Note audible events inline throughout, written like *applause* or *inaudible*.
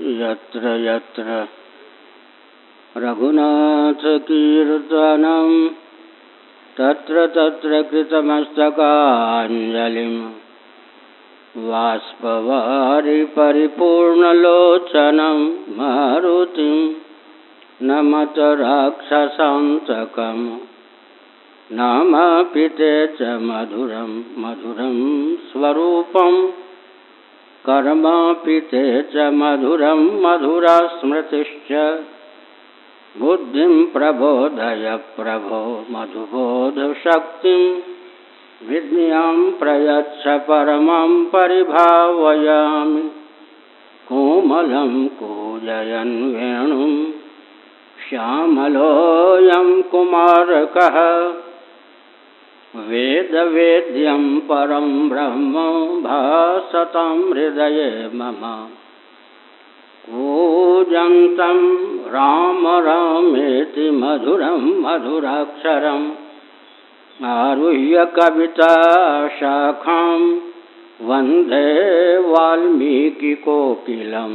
यत्र यत्र। रघुनाथकीर्तनं तत्र तत्र कृतमस्तकाञ्जलिं वाष्पवारि परिपूर्णलोचनं मारुतिं नमत राक्षसान्तकम् नामापि ते च मधुरं मधुरं स्वरूपम्। कर्मापि च मधुरं मधुरा स्मृतिश्च बुद्धिं प्रबोधय प्रभो मधुबोधशक्तिं। विज्ञां प्रयच्छ परमं परिभावयामि। कोमलं कूजयन् वेणुं। श्यामलोऽयं कुमारकः। वेदवेद्यं परं ब्रह्म भासतां हृदये मम। कूजन्तं राम रामेति मधुरं मधुराक्षरम् आरुह्य कविताशाखां वंदे वाल्मीकिकोकिलं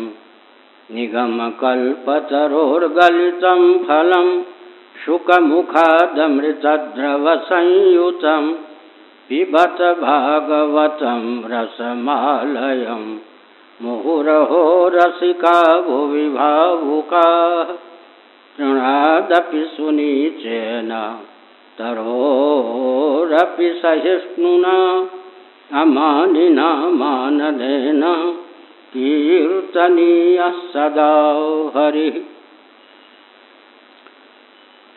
निगमकल्पतरोर्गलितं फलम्। शुकमुखादमृतद्रवसंयुतं पिबत भागवतं रसमालयं। मुहुरहो रसिका भुवि भावुकाः। तृणादपि सुनीचेन, तरोरपि सहिष्णुना, अमानिना मानदेन कीर्तनीयः सदा हरिः।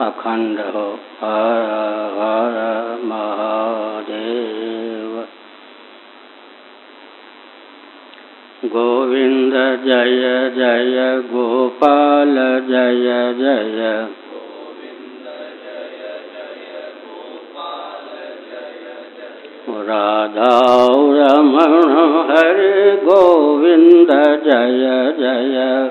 अखंड हो। हर हर महादेव। गोविंद जय जय, गोपाल जय जय। राधा रमण हरे गोविंद जय जय।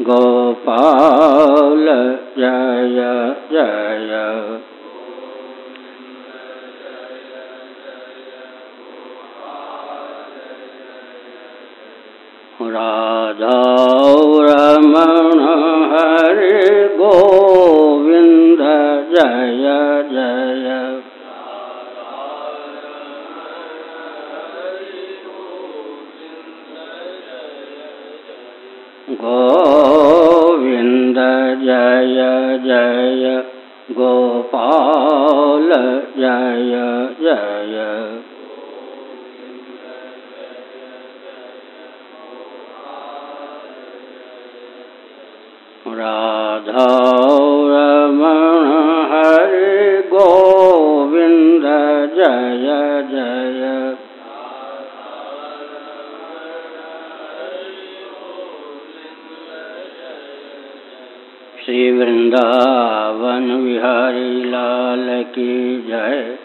गोपाल जय जय। राधा रमण जय जय राधा रमण हरे गोविंद जय जय श्री वृंदावन विहारी। लाल की जय।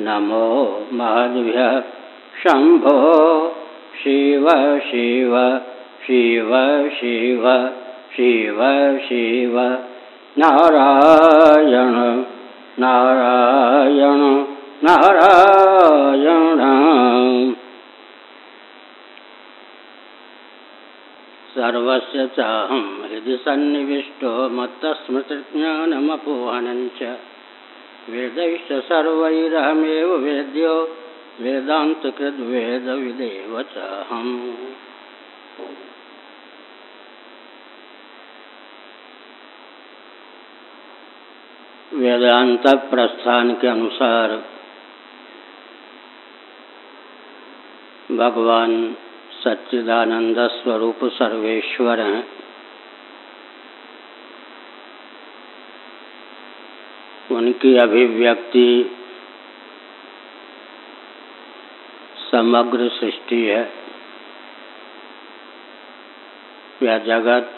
नमो माधव्य शंभो। शिव शिव शिव शिव शिव शिव। नारायण नारायण नारायण। सर्वस्य चाहं हृदि सन्निविष्टो मत्तस्मृतिज्ञानमपोहनञ्च वेदैश्च सर्वैरहमेव वेद्यो वेदान्तकृद्वेदविदेव चाहम् वेदांत प्रस्थान के अनुसार भगवान सच्चिदानंद स्वरूप सर्वेश्वर हैं उनकी अभिव्यक्ति समग्र सृष्टि है। यह जगत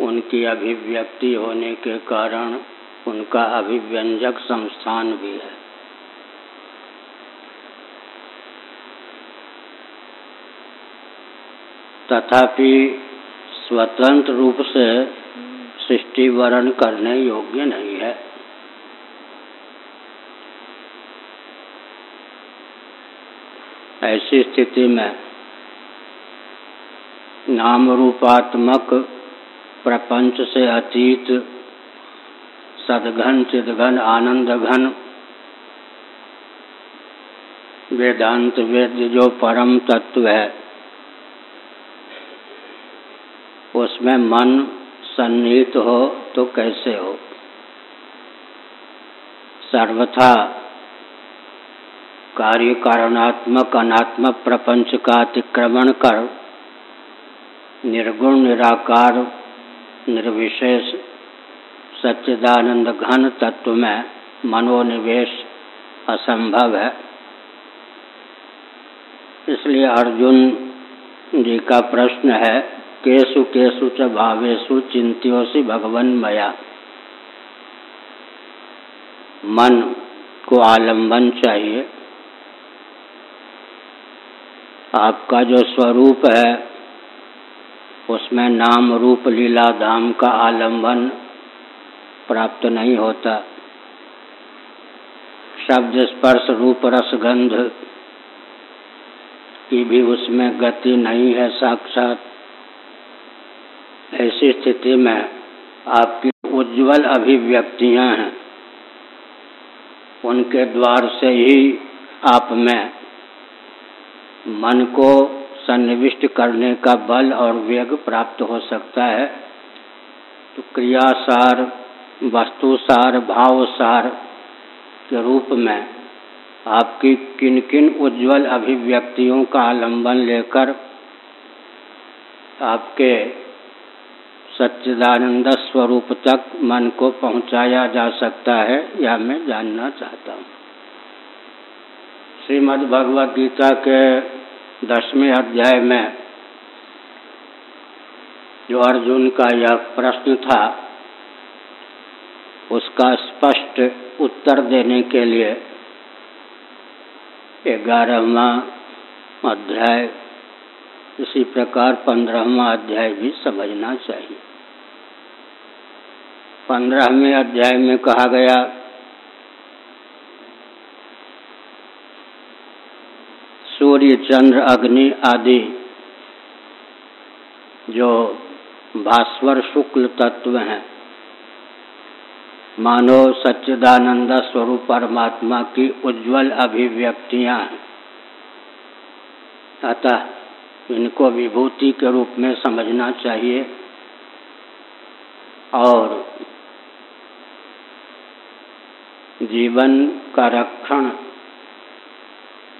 उनकी अभिव्यक्ति होने के कारण उनका अभिव्यंजक संस्थान भी है। तथापि स्वतंत्र रूप से सृष्टि वर्ण करने योग्य नहीं है। ऐसी स्थिति में नाम रूपात्मक प्रपंच से अतीत, सदघन, चिदघन आनंद घन वेदांत वेद जो परम तत्व है, उसमें मन सन्निहित हो तो कैसे हो? सर्वथा कार्य कारणात्मक, अनात्मक प्रपंच का अतिक्रमण कर, निर्गुण, निराकार, निर्विशेष, सच्चिदानंद घन तत्व में मनोनिवेश असंभव है। इसलिए अर्जुन जी का प्रश्न है, केसु केसु च भावेशु चिंत्योसी भगवन मया। मन को आलंबन चाहिए। आपका जो स्वरूप है, उसमें नाम रूप लीला धाम का आलंबन प्राप्त नहीं होता। शब्द स्पर्श रूप रस गंध की भी उसमें गति नहीं है साक्षात। ऐसी स्थिति में आपकी उज्जवल अभिव्यक्तियाँ हैं। उनके द्वार से ही आप में मन को सन्निविष्ट करने का बल और वेग प्राप्त हो सकता है। तो क्रियासार, वस्तुसार, भावसार के रूप में आपकी किन किन उज्जवल अभिव्यक्तियों का आलंबन लेकर आपके सच्चिदानंद स्वरूप तक मन को पहुँचाया जा सकता है, यह मैं जानना चाहता हूँ। श्रीमद् भगवद गीता के दसवें अध्याय में जो अर्जुन का यह प्रश्न था, उसका स्पष्ट उत्तर देने के लिए ग्यारहवा अध्याय, इसी प्रकार पंद्रहवा अध्याय भी समझना चाहिए। पंद्रहवें अध्याय में कहा गया सूर्य, चंद्र, अग्नि आदि जो भास्वर शुक्ल तत्व हैं मानो सच्चिदानंद स्वरूप परमात्मा की उज्जवल अभिव्यक्तियाँ हैं। अतः इनको विभूति के रूप में समझना चाहिए और जीवन का रक्षण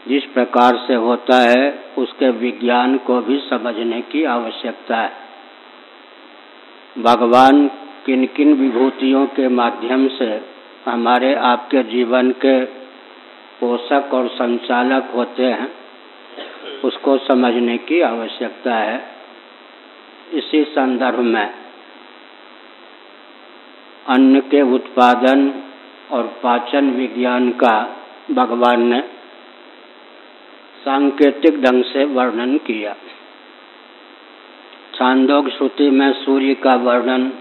जिस प्रकार से होता है, उसके विज्ञान को भी समझने की आवश्यकता है। भगवान किन किन विभूतियों के माध्यम से हमारे, आपके जीवन के पोषक और संचालक होते हैं, उसको समझने की आवश्यकता है। इसी संदर्भ में अन्न के उत्पादन और पाचन विज्ञान का भगवान ने सांकेतिक ढंग से वर्णन किया। छांदोग श्रुति में सूर्य का वर्णन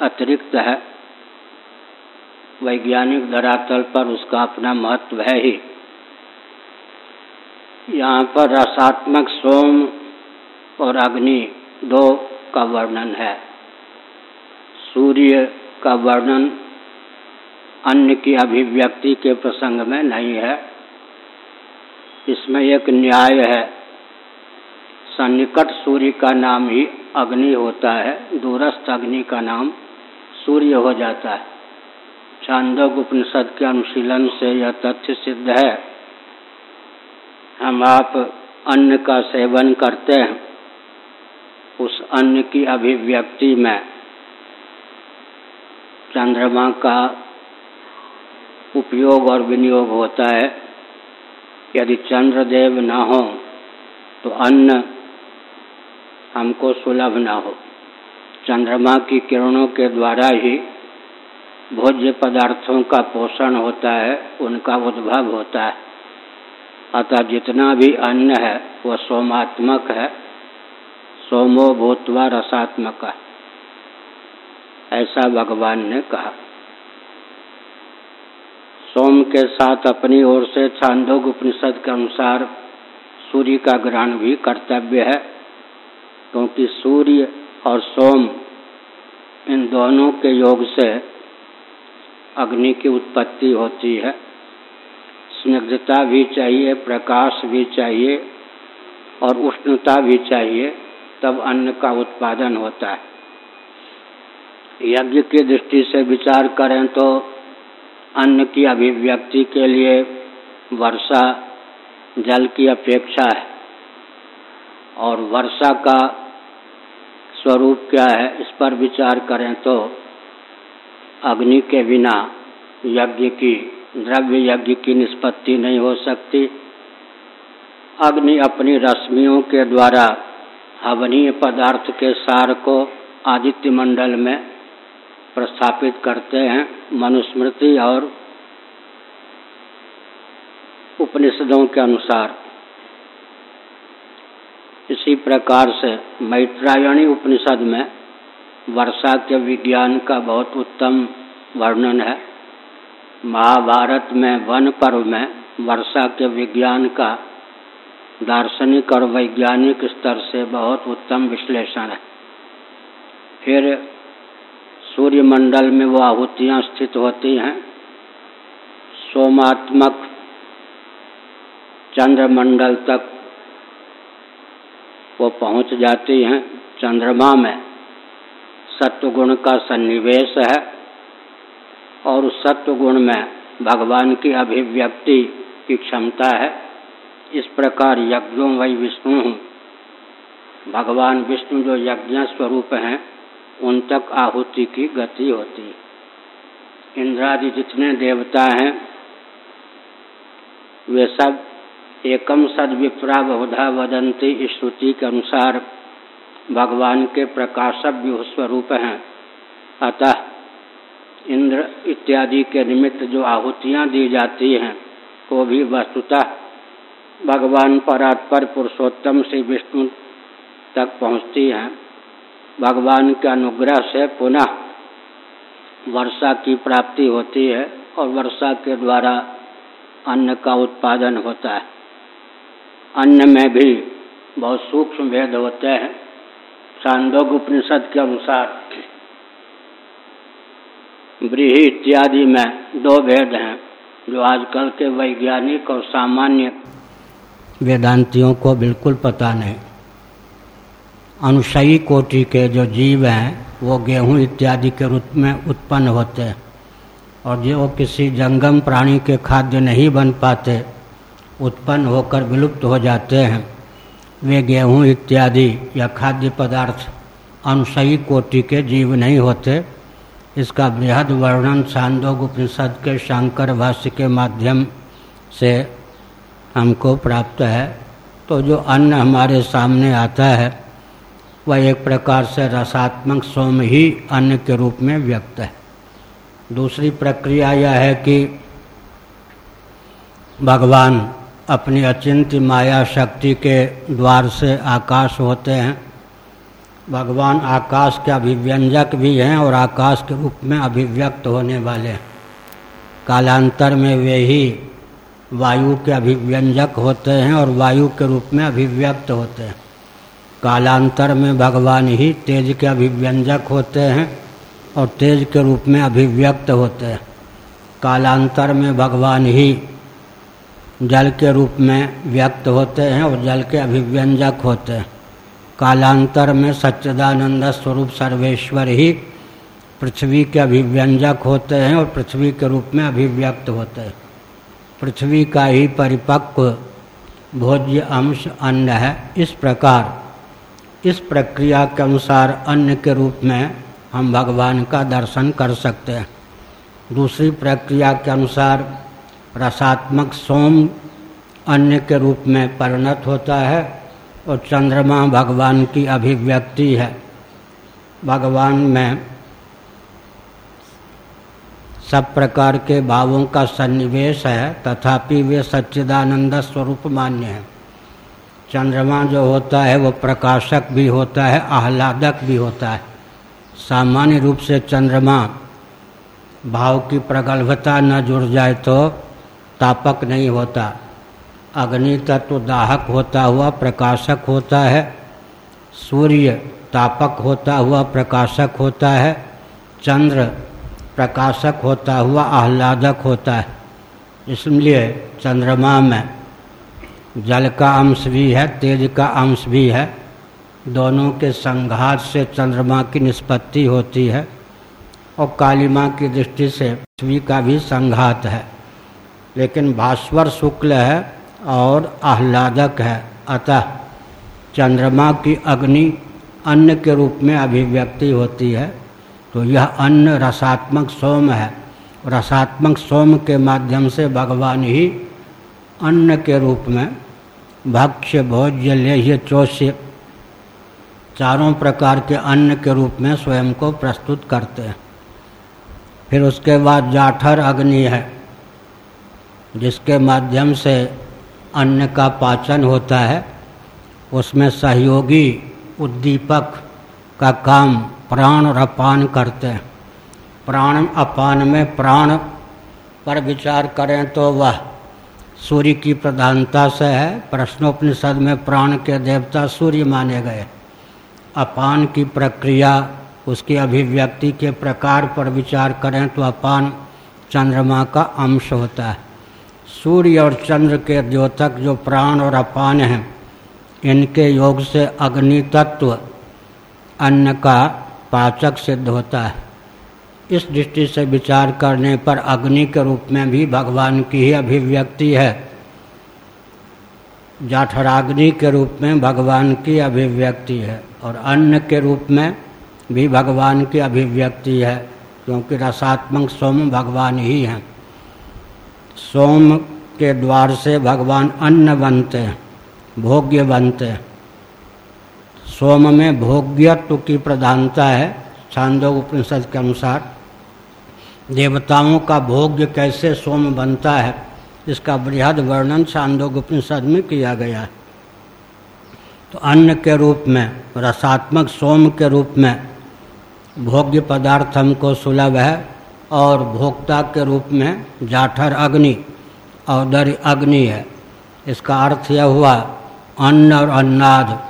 अतिरिक्त है। वैज्ञानिक धरातल पर उसका अपना महत्व है ही। यहाँ पर रसात्मक सोम और अग्नि दो का वर्णन है। सूर्य का वर्णन अन्य की अभिव्यक्ति के प्रसंग में नहीं है। इसमें एक न्याय है। सन्निकट सूर्य का नाम ही अग्नि होता है, दूरस्थ अग्नि का नाम सूर्य हो जाता है। चांदोग उपनिषद के अनुशीलन से यह तथ्य सिद्ध है। हम आप अन्न का सेवन करते हैं, उस अन्न की अभिव्यक्ति में। चंद्रमा का उपयोग और विनियोग होता है। यदि चंद्रदेव न हो तो अन्न हमको सुलभ न हो। चंद्रमा की किरणों के द्वारा ही भोज्य पदार्थों का पोषण होता है, उनका उद्भव होता है। अतः जितना भी अन्न है, वह सोमात्मक है, सोमो भूतवा रसात्मक है। ऐसा भगवान ने कहा। सोम के साथ अपनी ओर से छांदोग उपनिषद के अनुसार सूर्य का ग्रहण भी कर्तव्य है, क्योंकि सूर्य और सोम इन दोनों के योग से अग्नि की उत्पत्ति होती है। स्निग्धता भी चाहिए, प्रकाश भी चाहिए और उष्णता भी चाहिए, तब अन्न का उत्पादन होता है। यज्ञ की दृष्टि से विचार करें तो अन्न की अभिव्यक्ति के लिए वर्षा जल की अपेक्षा है। और वर्षा का स्वरूप क्या है, इस पर विचार करें तो अग्नि के बिना यज्ञ की, द्रव्य यज्ञ की निष्पत्ति नहीं हो सकती। अग्नि अपनी रश्मियों के द्वारा हवनीय पदार्थ के सार को आदित्य मंडल में प्रस्थापित करते हैं मनुस्मृति और उपनिषदों के अनुसार। इसी प्रकार से मैत्रायणी उपनिषद में वर्षा के विज्ञान का बहुत उत्तम वर्णन है। महाभारत में वन पर्व में वर्षा के विज्ञान का दार्शनिक और वैज्ञानिक स्तर से बहुत उत्तम विश्लेषण है। फिर सूर्यमंडल में वो आहुतियाँ स्थित होती हैं। सोमात्मक चंद्रमंडल तक वो पहुँच जाती हैं चंद्रमा में। सत्वगुण का सन्निवेश है और उस सत्व गुण में भगवान की अभिव्यक्ति की क्षमता है। इस प्रकार यज्ञों वही विष्णु भगवान विष्णु जो यज्ञ स्वरूप हैं उन तक आहुति की गति होती। इंद्रादि जितने देवता हैं, वे सब एकम सद विप्रा बहुधा वदंती श्रुति के अनुसार भगवान के प्रकाशक स्वरूप हैं। अतः इंद्र इत्यादि के निमित्त जो आहुतियाँ दी जाती हैं, वो भी वस्तुतः भगवान परात्पर पुरुषोत्तम श्री विष्णु तक पहुँचती हैं। भगवान के अनुग्रह से पुनः वर्षा की प्राप्ति होती है और वर्षा के द्वारा अन्न का उत्पादन होता है। अन्न में भी बहुत सूक्ष्म भेद होते हैं। छांदोग उपनिषद के अनुसार व्रीहि इत्यादि में दो भेद हैं, जो आजकल के वैज्ञानिक और सामान्य वेदांतियों को बिल्कुल पता नहीं। अनुशयी कोटि के जो जीव हैं, वो गेहूँ इत्यादि के रूप में उत्पन्न होते हैं। और जो किसी जंगम प्राणी के खाद्य नहीं बन पाते, उत्पन्न होकर विलुप्त हो जाते हैं, वे गेहूँ इत्यादि या खाद्य पदार्थ अनुसयी कोटि के जीव नहीं होते। इसका बृहद वर्णन छांदोग उपनिषद के शंकर भाष्य के माध्यम से हमको प्राप्त है। तो जो अन्न हमारे सामने आता है वह एक प्रकार से रसात्मक, सोम ही अन्न के रूप में व्यक्त है। दूसरी प्रक्रिया यह है कि भगवान अपनी अचिंत्य माया शक्ति के द्वार से आकाश होते हैं। भगवान आकाश के अभिव्यंजक भी हैं और आकाश के रूप में अभिव्यक्त होने वाले हैं। कालांतर में वे ही वायु के अभिव्यंजक होते हैं और वायु के रूप में अभिव्यक्त होते हैं। कालांतर में भगवान ही तेज के अभिव्यंजक होते हैं और तेज के रूप में अभिव्यक्त होते हैं। कालांतर में भगवान ही जल के रूप में व्यक्त होते हैं और जल के अभिव्यंजक होते हैं। कालांतर में सच्चिदानंद स्वरूप सर्वेश्वर ही पृथ्वी के अभिव्यंजक होते हैं और पृथ्वी के रूप में अभिव्यक्त होते हैं। पृथ्वी का ही परिपक्व भोज्य अंश अन्न है। इस प्रकार इस प्रक्रिया के अनुसार अन्न के रूप में हम भगवान का दर्शन कर सकते हैं। दूसरी प्रक्रिया के अनुसार रसात्मक सोम अन्य के रूप में परिणत होता है और चंद्रमा भगवान की अभिव्यक्ति है। भगवान में सब प्रकार के भावों का सन्निवेश है, तथापि वे सच्चिदानंद स्वरूप मान्य है। चंद्रमा जो होता है वो प्रकाशक भी होता है, आह्लादक भी होता है। सामान्य रूप से चंद्रमा भाव की प्रगल्भता न जुड़ जाए तो तापक नहीं होता। अग्नि तत्व दाहक होता हुआ प्रकाशक होता है, सूर्य तापक होता हुआ प्रकाशक होता है, चंद्र प्रकाशक होता हुआ आह्लादक होता है। इसलिए चंद्रमा में जल का अंश भी है, तेज का अंश भी है। दोनों के संघात से चंद्रमा की निष्पत्ति होती है और कालीमा की दृष्टि से पृथ्वी का भी संघात है। लेकिन भास्वर शुक्ल है और आह्लादक है। अतः चंद्रमा की अग्नि अन्न के रूप में अभिव्यक्ति होती है। तो यह अन्न रसात्मक सोम है। रसात्मक सोम के माध्यम से भगवान ही अन्न के रूप में भक्ष्य भोज्य लेह्य चोष्य चारों प्रकार के अन्न के रूप में स्वयं को प्रस्तुत करते हैं। फिर उसके बाद जाठर अग्नि है, जिसके माध्यम से अन्न का पाचन होता है। उसमें सहयोगी, उद्दीपक का काम प्राण और अपान करते हैं। प्राण अपान में प्राण पर विचार करें तो वह सूर्य की प्रधानता से है, प्रश्नोपनिषद में प्राण के देवता सूर्य माने गए। अपान की प्रक्रिया, उसकी अभिव्यक्ति के प्रकार पर विचार करें तो अपान चंद्रमा का अंश होता है। सूर्य और चंद्र के द्योतक जो प्राण और अपान हैं, इनके योग से अग्नि तत्व अन्न का पाचक सिद्ध होता है। इस दृष्टि से विचार करने पर अग्नि के रूप में भी भगवान की ही अभिव्यक्ति है। जाठराग्नि के रूप में भगवान की अभिव्यक्ति है और अन्न के रूप में भी भगवान की अभिव्यक्ति है, क्योंकि रसात्मक सोम भगवान ही हैं। सोम के द्वार से भगवान अन्न बनते हैं, भोग्य बनते हैं। सोम में भोग्यत्व की प्रधानता है छांदो उपनिषद के अनुसार। देवताओं का भोग्य कैसे सोम बनता है, इसका बृहद वर्णन छांदोग उपनिषद में किया गया है। तो अन्न के रूप में, रसात्मक सोम के रूप में, भोग्य पदार्थ हमको सुलभ है, और भोक्ता के रूप में जाठर अग्नि, औदर अग्नि है। इसका अर्थ यह हुआ, अन्न और अन्नाद,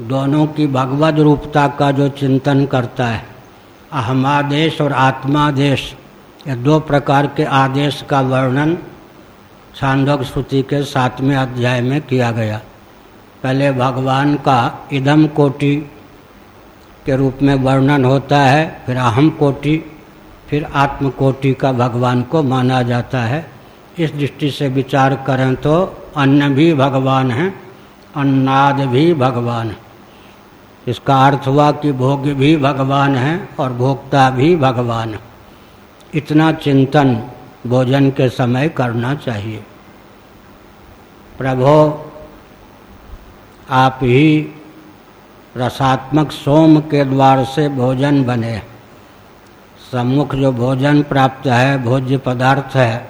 दोनों की भगवद रूपता का जो चिंतन करता है। अहमादेश और आत्मादेश, ये दो प्रकार के आदेश का वर्णन छांदोग श्रुति के सातवें अध्याय में किया गया। पहले भगवान का इदम कोटि के रूप में वर्णन होता है, फिर अहम कोटि, फिर आत्म कोटि का भगवान को माना जाता है। इस दृष्टि से विचार करें तो अन्न भी भगवान है, अन्नाद भी भगवान है। इसका अर्थ हुआ कि भोग्य भी भगवान है और भोक्ता भी भगवान। इतना चिंतन भोजन के समय करना चाहिए। प्रभो, आप ही रसात्मक सोम के द्वार से भोजन बने। सम्मुख जो भोजन प्राप्त है, भोज्य पदार्थ है,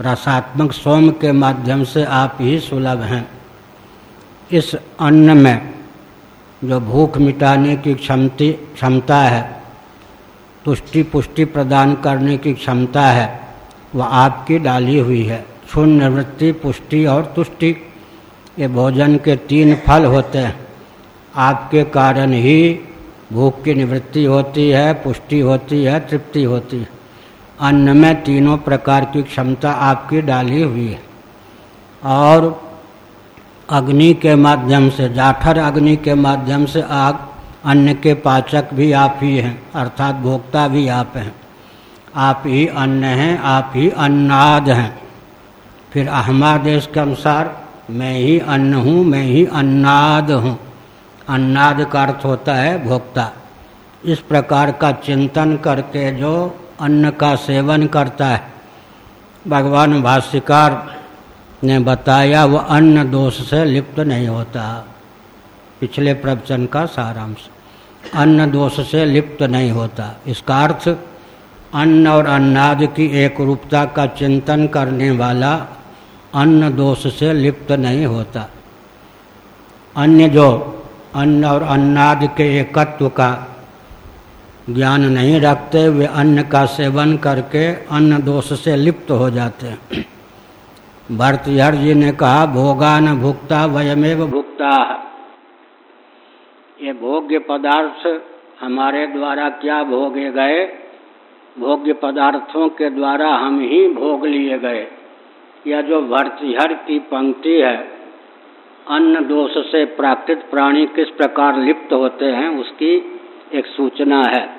रसात्मक सोम के माध्यम से आप ही सुलभ हैं। इस अन्न में जो भूख मिटाने की क्षमती, क्षमता है, तुष्टि पुष्टि प्रदान करने की क्षमता है, वह आपकी डाली हुई है। क्षुण निवृत्ति पुष्टि और तुष्टि, ये भोजन के तीन फल होते हैं। आपके कारण ही भूख की निवृत्ति होती है, पुष्टि होती है, तृप्ति होती है। अन्न में तीनों प्रकार की क्षमता आपकी डाली हुई है। और अग्नि के माध्यम से, जाठर अग्नि के माध्यम से आग अन्न के पाचक भी आप ही हैं, अर्थात भोक्ता भी आप हैं। आप ही अन्न हैं, आप ही अन्नाद हैं। फिर अहमादेश के अनुसार, मैं ही अन्न हूँ, मैं ही अन्नाद हूँ। अन्नाद का अर्थ होता है भोक्ता। इस प्रकार का चिंतन करके जो अन्न का सेवन करता है, भगवान भाष्यकार ने बताया वह अन्न दोष से लिप्त नहीं होता। पिछले प्रवचन का सारांश। अन्न दोष से लिप्त नहीं होता। इसका अर्थ, अन्न और अन्नाद की एक रूपता का चिंतन करने वाला अन्न दोष से लिप्त नहीं होता। अन्य जो अन्न और अन्नाद के एकत्व का ज्ञान नहीं रखते, वे अन्न का सेवन करके अन्न दोष से लिप्त हो जाते हैं। भरतहर जी ने कहा भोगा न भुगता वयमेव भुगता ये भोग्य पदार्थ हमारे द्वारा क्या भोगे गए? भोग्य पदार्थों के द्वारा हम ही भोग लिए गए। यह जो भरतहर की पंक्ति है, अन्न दोष से प्राकृत प्राणी किस प्रकार लिप्त होते हैं, उसकी एक सूचना है।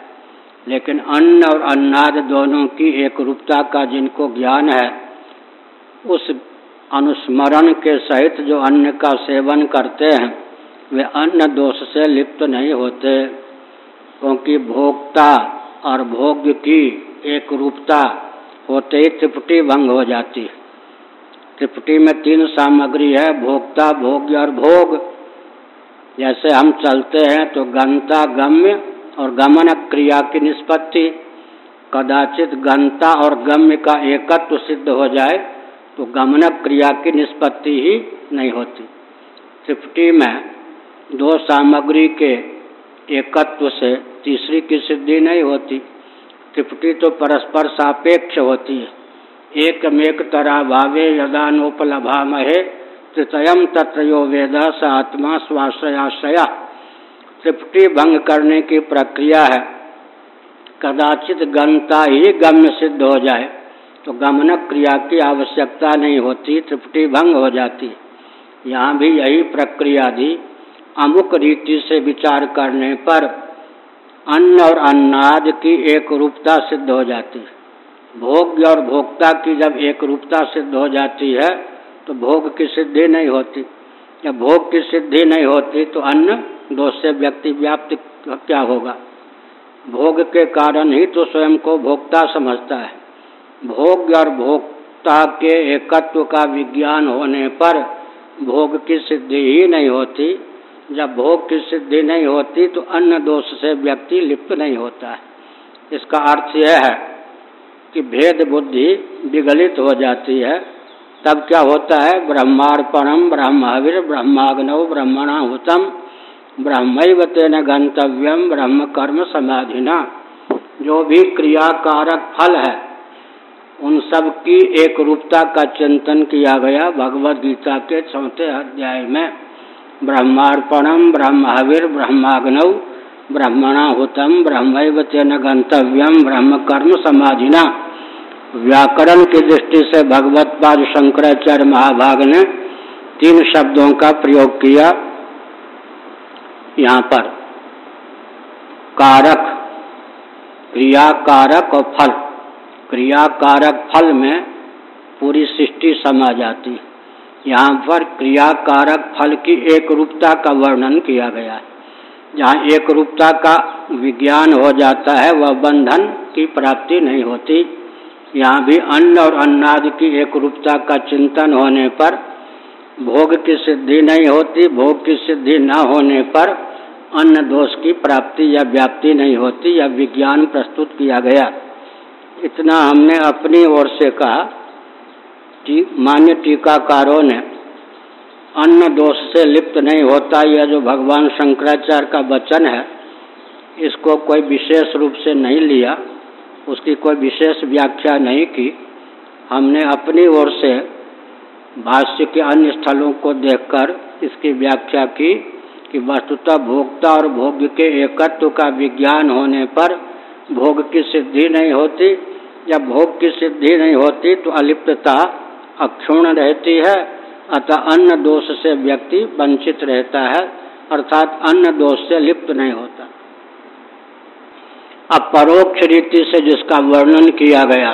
लेकिन अन्न और अन्नाद दोनों की एक रूपता का जिनको ज्ञान है उस अनुस्मरण के सहित जो अन्न का सेवन करते हैं, वे अन्न दोष से लिप्त नहीं होते, क्योंकि भोक्ता और भोग्य की एक रूपता होते ही त्रिपुटी भंग हो जाती है। त्रिपुटी में तीन सामग्री है, भोक्ता, भोग्य और भोग। जैसे हम चलते हैं तो गंता गम्य और गमन क्रिया की निष्पत्ति। कदाचित गंता और गम्य का एकत्व सिद्ध हो जाए तो गमन क्रिया की निष्पत्ति ही नहीं होती। त्रिपुटी में दो सामग्री के एकत्व से तीसरी की सिद्धि नहीं होती। त्रिपुटी तो परस्पर सापेक्ष होती है। एकमेक तरा भावे यदा महे तृतयम तत्रो वेद स आत्मा स्वाश्रयाश्रया। त्रिपुटी भंग करने की प्रक्रिया है। कदाचित गमता ही गम्य सिद्ध हो जाए। तो गमनक क्रिया की आवश्यकता नहीं होती त्रिपुटी भंग हो जाती। यहाँ भी यही प्रक्रिया थी, अमुक रीति से विचार करने पर अन्न और अन्नाद की एक रूपता सिद्ध हो जाती। भोग्य और भोक्ता की जब एक रूपता सिद्ध हो जाती है तो भोग की सिद्धि नहीं होती। जब भोग की सिद्धि नहीं होती तो अन्न दोष से व्यक्ति व्याप्त क्या होगा? भोग के कारण ही तो स्वयं को भोक्ता समझता है। भोग्य और भोक्ता के एकत्व का विज्ञान होने पर भोग की सिद्धि ही नहीं होती। जब भोग की सिद्धि नहीं होती तो अन्य दोष से व्यक्ति लिप्त नहीं होता है। इसका अर्थ यह है कि भेद बुद्धि विगलित हो जाती है। तब क्या होता है? ब्रह्मार्पणम ब्रह्माविर ब्रह्माग्नव ब्रह्मणाहुतम ब्रह्म तेन गंतव्यम ब्रह्म कर्म समाधिना। जो भी क्रियाकारक फल है उन सब की एक रूपता का चिंतन किया गया भगवद गीता के चौथे अध्याय में। ब्रह्मार्पणम, ब्रह्मविर ब्रह्माग्नव ब्रह्मणाहुतम ब्रह्म तेन गंतव्यम ब्रह्म कर्म समाधिना। व्याकरण की दृष्टि से भगवत पाद शंकराचार्य महाभाग ने तीन शब्दों का प्रयोग किया। यहाँ पर, कारक क्रिया कारक और फल। क्रिया कारक फल में पूरी सृष्टि समा जाती। यहाँ पर क्रिया कारक फल की एक रूपता का वर्णन किया गया है। जहाँ एक रूपता का विज्ञान हो जाता है, वह बंधन की प्राप्ति नहीं होती। यहाँ भी अन्न और अन्नाद की एक रूपता का चिंतन होने पर भोग की सिद्धि नहीं होती। भोग की सिद्धि न होने पर अन्न दोष की प्राप्ति या व्याप्ति नहीं होती। या विज्ञान प्रस्तुत किया गया। इतना हमने अपनी ओर से कहा कि मान्य टीकाकारों ने अन्न दोष से लिप्त नहीं होता यह जो भगवान शंकराचार्य का वचन है, इसको कोई विशेष रूप से नहीं लिया, उसकी कोई विशेष व्याख्या नहीं की। हमने अपनी ओर से भाष्य के अन्य स्थलों को देखकर इसकी व्याख्या की कि वस्तुतः भोक्ता और भोग्य के एकत्व का विज्ञान होने पर भोग की सिद्धि नहीं होती जब भोग की सिद्धि नहीं होती तो अलिप्तता अक्षुण रहती है, अतः अन्न दोष से व्यक्ति वंचित रहता है, अर्थात अन्न दोष से लिप्त नहीं होता। अब परोक्ष रीति से जिसका वर्णन किया गया,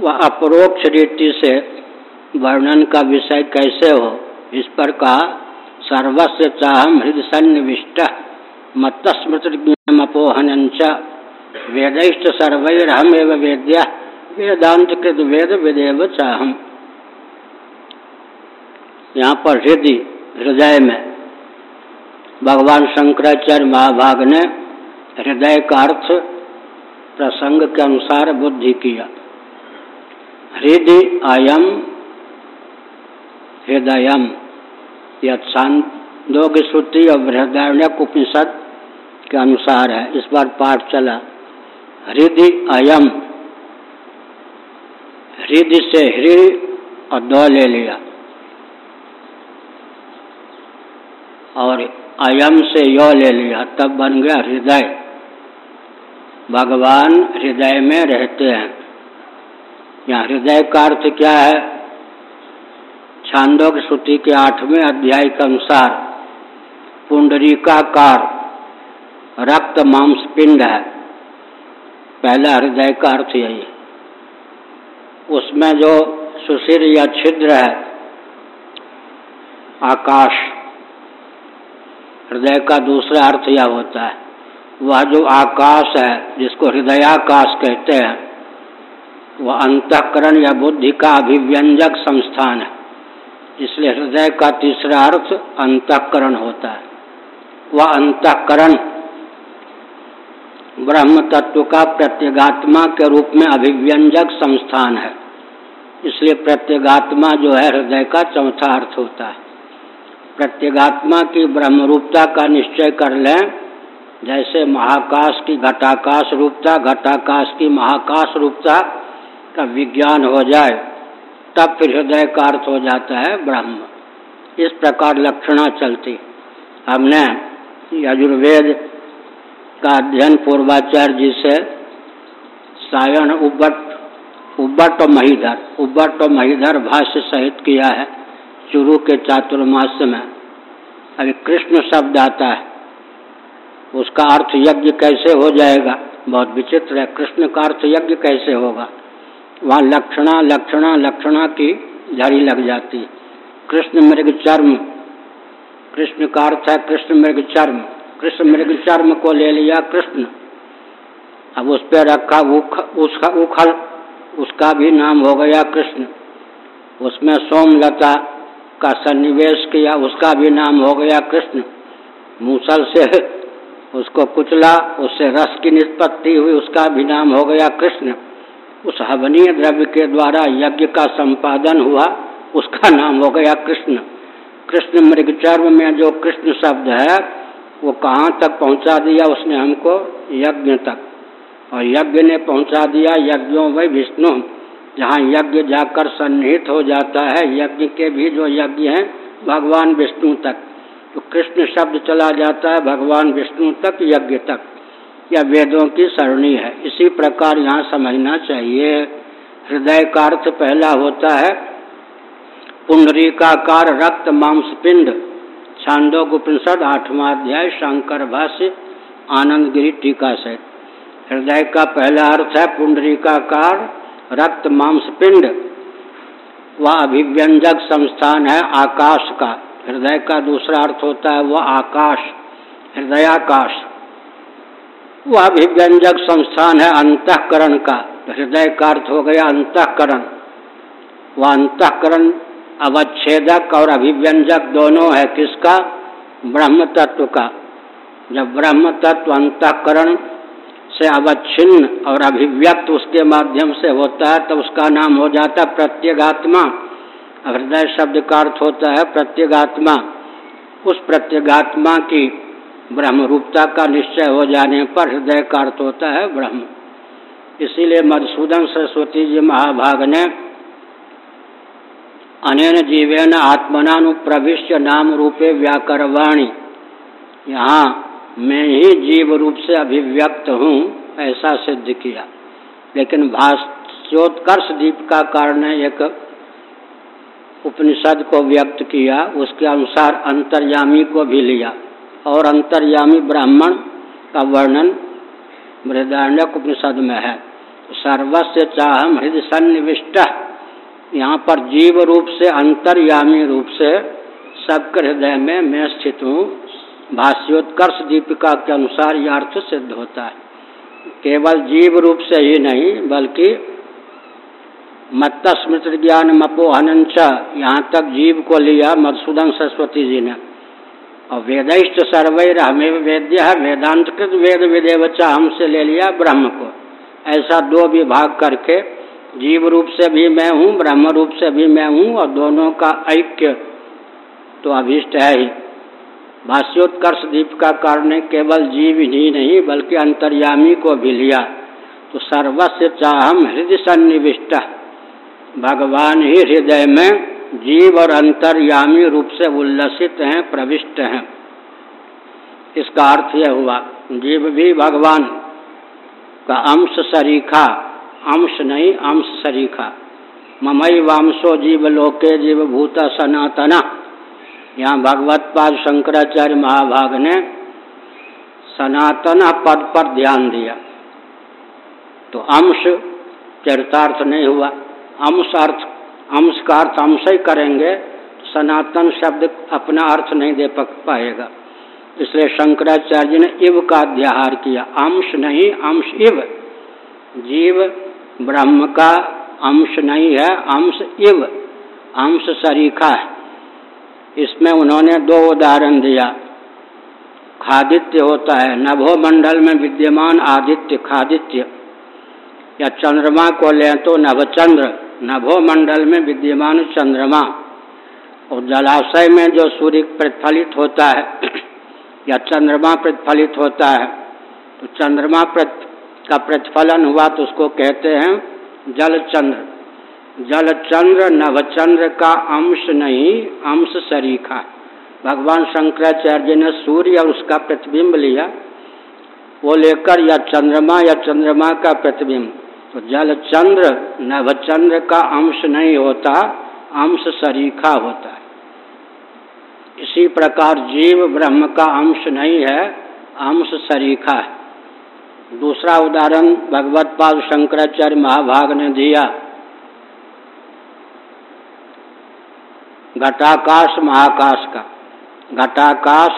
वह अपरोक्ष रीति से वर्णन का विषय कैसे हो, इस पर कहा सर्वस्व चाहम हृदय सन्निविष्ट। मत्स्मृतिमपोहन वेदिष्ट सर्वैरहम एवं वेद्या वेदांत कृत वेद विदेव चाहम यहाँ पर हृदय हृदय में भगवान शंकराचार्य महाभाग ने हृदय का अर्थ प्रसंग के अनुसार बुद्धि किया। हृदय अयम हृदय यह की श्रुति और बृहदारण्य उपनिषद के अनुसार है। इस बार पाठ चला। हृदय अयम। हृदय से हृदय और दो ले लिया। और अयम से यो ले लिया। तब बन गया हृदय। भगवान हृदय में रहते हैं। यहाँ हृदय का अर्थ क्या है? छांदोग श्रुति के आठवें अध्याय के अनुसार पुंडरीकाकार रक्त मांस पिंड है। पहला हृदय का अर्थ यही उसमें जो सुशिर या छिद्र है, आकाश, हृदय का दूसरा अर्थ यह होता है। वह जो आकाश है, जिसको हृदयाकाश कहते हैं, वह अंतकरण या बुद्धि का अभिव्यंजक संस्थान है। इसलिए हृदय का तीसरा अर्थ अंतकरण होता है। वह अंतकरण। ब्रह्म तत्व का प्रत्यगात्मा के रूप में अभिव्यंजक संस्थान है। इसलिए प्रत्यगात्मा जो है, हृदय का चौथा अर्थ होता है। प्रत्यगात्मा की ब्रह्मरूपता का निश्चय कर लें। जैसे महाकाश की घटाकाश रूपता, घटाकाश की महाकाश रूपता का विज्ञान हो जाए, तब फिर हृदय का अर्थ हो जाता है ब्रह्म। इस प्रकार लक्षणा चलती। हमने यजुर्वेद का अध्ययन पूर्वाचार्य जी से सायण उबट उबट और महीधर, उबट और महीधर भाष्य सहित किया है शुरू के चातुर्मास में। अभी कृष्ण शब्द आता है, उसका अर्थ यज्ञ कैसे हो जाएगा? बहुत विचित्र है, कृष्ण का अर्थ यज्ञ कैसे होगा? वहाँ लक्षणा लक्षणा लक्षणा की झाड़ी लग जाती। कृष्ण मृग चर्म कृष्ण का अर्थ है कृष्ण मृग चर्म। कृष्ण मृग चर्म को ले लिया कृष्ण। अब उस पर रखा उख, उसका उखल उसका भी नाम हो गया कृष्ण। उसमें सोमलता का सन्निवेश किया उसका भी नाम हो गया कृष्ण। मूसल से उसको कुचला उससे रस की निष्पत्ति हुई उसका भी नाम हो गया कृष्ण। उस हवनीय द्रव्य के द्वारा यज्ञ का संपादन हुआ उसका नाम हो गया कृष्ण। कृष्ण मृगचर्म में जो कृष्ण शब्द है, वो कहाँ तक पहुँचा दिया उसने हमको? यज्ञ तक। और यज्ञ ने पहुँचा दिया यज्ञों वही विष्णु। जहाँ यज्ञ जाकर सन्निहित हो जाता है, यज्ञ के भी जो यज्ञ हैं, भगवान विष्णु तक। तो कृष्ण शब्द चला जाता है भगवान विष्णु तक, यज्ञ तक। यह वेदों की सरणी है। इसी प्रकार यहाँ समझना चाहिए। हृदय का अर्थ पहला होता है पुंडरीकाकार रक्त मांस पिंड छांदो उपनिषद आठवां अध्याय, शंकर भाष्य, आनंद गिरी टीका से। हृदय का पहला अर्थ है पुंडरीकाकार रक्त मांस पिंड वह अभिव्यंजक संस्थान है आकाश का। हृदय का दूसरा अर्थ होता है वह आकाश, हृदयाकाश। वह अभिव्यंजक संस्थान है अंतकरण का। हृदय का अर्थ हो गया अंतकरण। वह अंतकरण अवच्छेदक और अभिव्यंजक दोनों है, किसका? ब्रह्म तत्व का। जब ब्रह्म तत्व अंतकरण से अवच्छिन्न और अभिव्यक्त उसके माध्यम से होता है तो उसका नाम हो जाता है प्रत्येगात्मा। हृदय शब्द का अर्थ होता है प्रत्येगात्मा। उस प्रत्येगात्मा की ब्रह्म रूपता का निश्चय हो जाने पर हृदय का अर्थ होता है ब्रह्म। इसीलिए मधुसूदन सरस्वती जी महाभाग ने अनेन जीवेन आत्मनानुप्रविश्य नाम रूपे व्याकरवाणी। यहाँ मैं ही जीव रूप से अभिव्यक्त हूँ, ऐसा सिद्ध किया। लेकिन भाष्योत्कर्ष दीप का कारण एक उपनिषद को व्यक्त किया, उसके अनुसार अंतर्यामी को भी लिया। और अंतर्यामी ब्राह्मण का वर्णन मृदारण्यक उपनिषद में है। सर्वस्व चाहम हृदय सन्निविष्ट। यहाँ पर जीव रूप से, अंतर्यामी रूप से सबके हृदय में मैं स्थित हूँ। भाष्योत्कर्ष दीपिका के अनुसार यह अर्थ सिद्ध होता है। केवल जीव रूप से ही नहीं, बल्कि मत्त स्मृति ज्ञान मपोहनंच यहाँ तक जीव को लिया मधुसूदन सरस्वती जी ने। और वेदिष्ट सर्वैर हमें वेद्य है वेदांतकृत वेद विदेवचा हमसे ले लिया ब्रह्म को। ऐसा दो विभाग करके जीव रूप से भी मैं हूँ, ब्रह्म रूप से भी मैं हूँ और दोनों का ऐक्य तो अभिष्ट है ही। भाष्योत्कर्ष दीप का कारण केवल जीव ही नहीं, बल्कि अंतर्यामी को भी लिया। तो सर्वस्व चाहम हृदय सन्निविष्ट। भगवान ही हृदय में जीव और अंतर्यामी रूप से उल्लसित हैं, प्रविष्ट हैं। इसका अर्थ यह हुआ, जीव भी भगवान का अंश सरीखा अंश नहीं अंश सरीखा ममई वामसो जीव लोके जीव भूत सनातना। यहाँ भगवत पाद शंकराचार्य महाभाग ने सनातन पद पर ध्यान दिया। तो अंश चरितार्थ नहीं हुआ। अंश अर्थ अंश का अर्थ अंश ही करेंगे, सनातन शब्द अपना अर्थ नहीं दे पाएगा। इसलिए शंकराचार्य ने इव का अध्याहार किया। अंश नहीं अंश इव। जीव ब्रह्म का अंश नहीं है, अंश इव, अंश सरीखा है। इसमें उन्होंने दो उदाहरण दिया। खादित्य होता है नभो मंडल में विद्यमान आदित्य, खादित्य। या चंद्रमा को लें तो नभचंद्र नभो मंडल में विद्यमान चंद्रमा। और जलाशय में जो सूर्य प्रतिफलित होता है, या चंद्रमा प्रतिफलित होता है तो चंद्रमा का प्रतिफलन हुआ तो उसको कहते हैं जलचंद्र। जलचंद्र नवचंद्र का अंश नहीं, अंश सरीखा। भगवान शंकराचार्य ने सूर्य और उसका प्रतिबिंब लिया। वो लेकर या चंद्रमा या चंद्रमा का प्रतिबिंब। तो जल चंद्र नवचंद्र का अंश नहीं होता, अंश सरीखा होता है। इसी प्रकार जीव ब्रह्म का अंश नहीं है, अंश सरीखा है। दूसरा उदाहरण भगवत पाद शंकराचार्य महाभाग ने दिया। घटाकाश महाकाश का। घटाकाश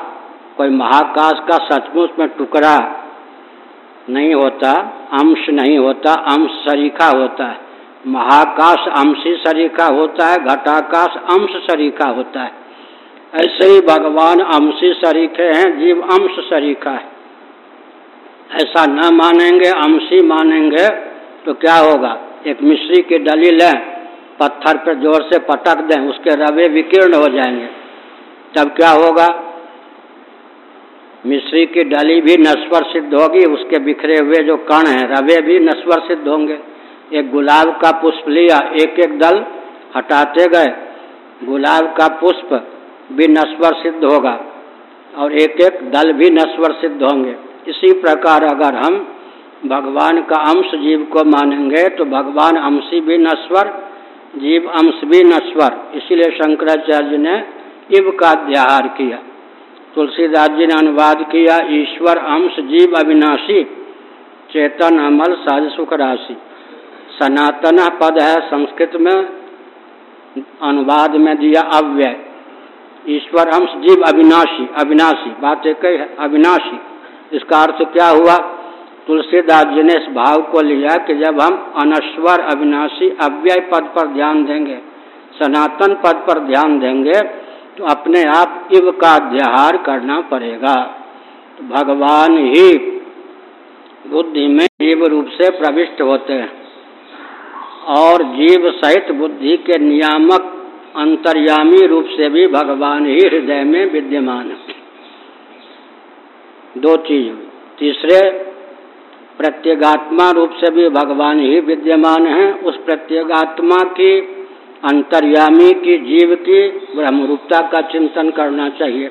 कोई महाकाश का सचमुच में टुकड़ा नहीं होता, अंश नहीं होता, अंश सरीखा होता है। महाकाश अंशी सरीखा होता है, घटाकाश अंश सरीखा होता है। ऐसे ही भगवान अंशी सरीखे हैं, जीव अंश सरीखा है। ऐसा न मानेंगे अंशी मानेंगे तो क्या होगा? एक मिश्री की डली लें, पत्थर पर ज़ोर से पटक दें, उसके रवे विकीर्ण हो जाएँगे। तब क्या होगा? मिश्री की डली भी नस्वर सिद्ध होगी, उसके बिखरे हुए जो कण हैं, रवे भी नस्वर सिद्ध होंगे। एक गुलाब का पुष्प लिया एक एक दल हटाते गए। गुलाब का पुष्प भी नस्वर सिद्ध होगा और एक एक दल भी नस्वर सिद्ध होंगे। इसी प्रकार अगर हम भगवान का अंश जीव को मानेंगे तो भगवान अंशी भी नश्वर, जीव अंश भी नश्वर। इसीलिए शंकराचार्य ने इव का अध्याहार किया। तुलसीदास जी ने अनुवाद किया, ईश्वर, अंश, जीव, अविनाशी, चेतन, अमल सहज सुख, राशि। सनातन पद है संस्कृत में, अनुवाद में दिया अव्यय। ईश्वर, अंश, जीव, अविनाशी अविनाशी, बात एक है, अविनाशी। इसका अर्थ क्या हुआ? तुलसीदास जी ने इस भाव को लिया कि जब हम अनश्वर अविनाशी अव्यय पद पर ध्यान देंगे, सनातन पद पर ध्यान देंगे तो अपने आप इव का अध्याहार करना पड़ेगा। तो भगवान ही बुद्धि में जीव रूप से प्रविष्ट होते हैं और जीव सहित बुद्धि के नियामक, अंतर्यामी रूप से भी भगवान ही हृदय में विद्यमान है। दो चीज़। तीसरे, प्रत्येगात्मा रूप से भी भगवान ही विद्यमान है। उस प्रत्येगात्मा की अंतर्यामी की, जीव की ब्रह्मरूपता का चिंतन करना चाहिए।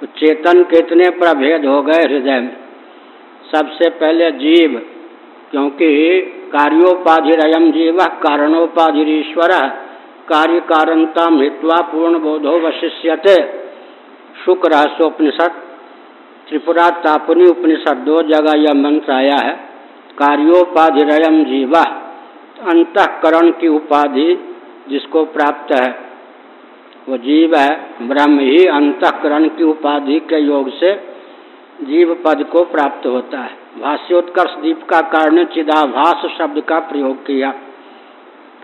तो चेतन कितने प्रभेद हो गए हृदय में। सबसे पहले जीव, क्योंकि कार्योपाधिरयम जीव, कारणोपाधिरीश्वर कार्य कारणता हित्वा पूर्ण बोधो वशिष्यते। शुक्र रहस्योपनिषद त्रिपुरा तापनी उपनिषद दो जगह यह मंत्र आया है। कार्योपाधिरयम जीवा, अंतकरण की उपाधि जिसको प्राप्त है। वो जीव है, ब्रह्म ही अंतकरण की उपाधि के योग से जीव पद को प्राप्त होता है। भाष्योत्कर्ष दीपिकाकार ने चिदाभास शब्द का प्रयोग किया।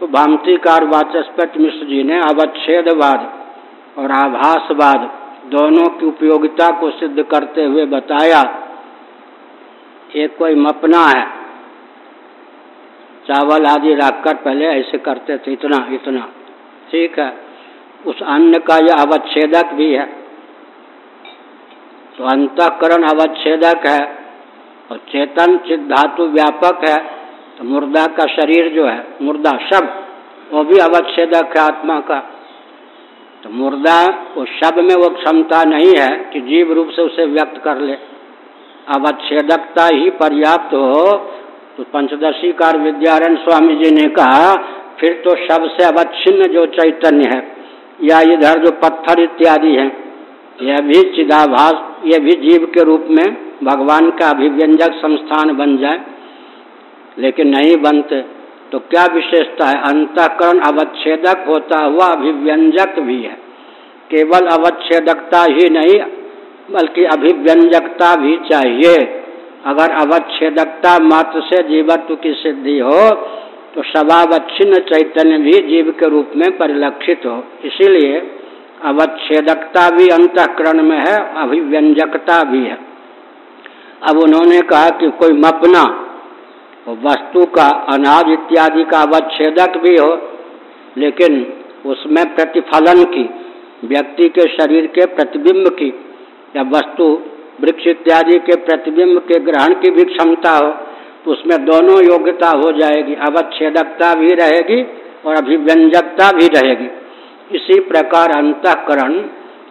तो भामतीकार वाचस्पति मिश्र जी ने अवच्छेदवाद और आभासवाद दोनों की उपयोगिता को सिद्ध करते हुए बताया, एक कोई मपना है। चावल आदि रखकर पहले ऐसे करते थे, इतना इतना। ठीक है, उस अन्न का यह अवच्छेदक भी है। तो अंतकरण अवच्छेदक है, और चेतन चित धातु व्यापक है तो मुर्दा का शरीर जो है, मुर्दा शब्द वो भी अवच्छेदक है आत्मा का। तो मुर्दा वो शब में वो क्षमता नहीं है कि जीव रूप से उसे व्यक्त कर ले। अब अच्छेदकता ही पर्याप्त हो तो पंचदशी कार विद्यारण स्वामी जी ने कहा, फिर तो शब से अवच्छिन्न जो चैतन्य है, या इधर जो पत्थर इत्यादि है, यह भी चिदाभास ये भी जीव के रूप में भगवान का अभिव्यंजक संस्थान बन जाए। लेकिन नहीं बनते। तो क्या विशेषता है? अंतकरण अवच्छेदक होता हुआ अभिव्यंजक भी है। केवल अवच्छेदकता ही नहीं, बल्कि अभिव्यंजकता भी चाहिए। अगर अवच्छेदकता मात्र से जीवत्व की सिद्धि हो तो सवावच्छिन्न चैतन्य भी जीव के रूप में परिलक्षित हो। इसीलिए अवच्छेदकता भी अंतकरण में है, अभिव्यंजकता भी है। अब उन्होंने कहा कि कोई मपना वस्तु का अनाज इत्यादि का अवच्छेदक भी हो, लेकिन उसमें प्रतिफलन की, व्यक्ति के शरीर के प्रतिबिंब की, या वस्तु, वृक्ष इत्यादि के प्रतिबिंब के ग्रहण की भी क्षमता हो तो उसमें दोनों योग्यता हो जाएगी। अवच्छेदकता भी रहेगी और अभिव्यंजकता भी रहेगी। इसी प्रकार अंतकरण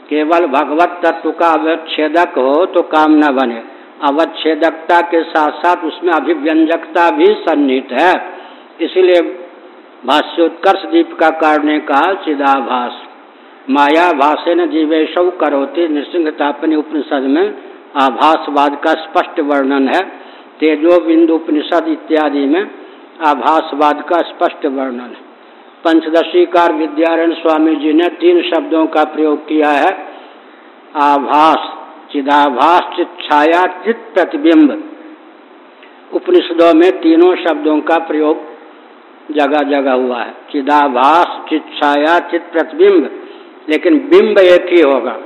केवल भगवत तत्व का अवच्छेदक हो तो काम न बने। अवच्छेदकता के साथ साथ उसमें अभिव्यंजकता भी सन्निहित है। इसीलिए भाष्योत्कर्ष दीप का कारण ने कहा, चिदाभास माया भाषे जीवेश करोती। नृसिंहतापनी उपनिषद में आभासवाद का स्पष्ट वर्णन है। तेजो बिंदु उपनिषद इत्यादि में आभासवाद का स्पष्ट वर्णन है। पंचदशीकार विद्यारण स्वामी जी ने तीन शब्दों का प्रयोग किया है। आभास चिदाभास चित छाया चित प्रतिबिंब उपनिषदों में तीनों शब्दों का प्रयोग जगह जगह हुआ है। चिदाभास चित छाया चित प्रतिबिंब लेकिन बिंब एक ही होगा।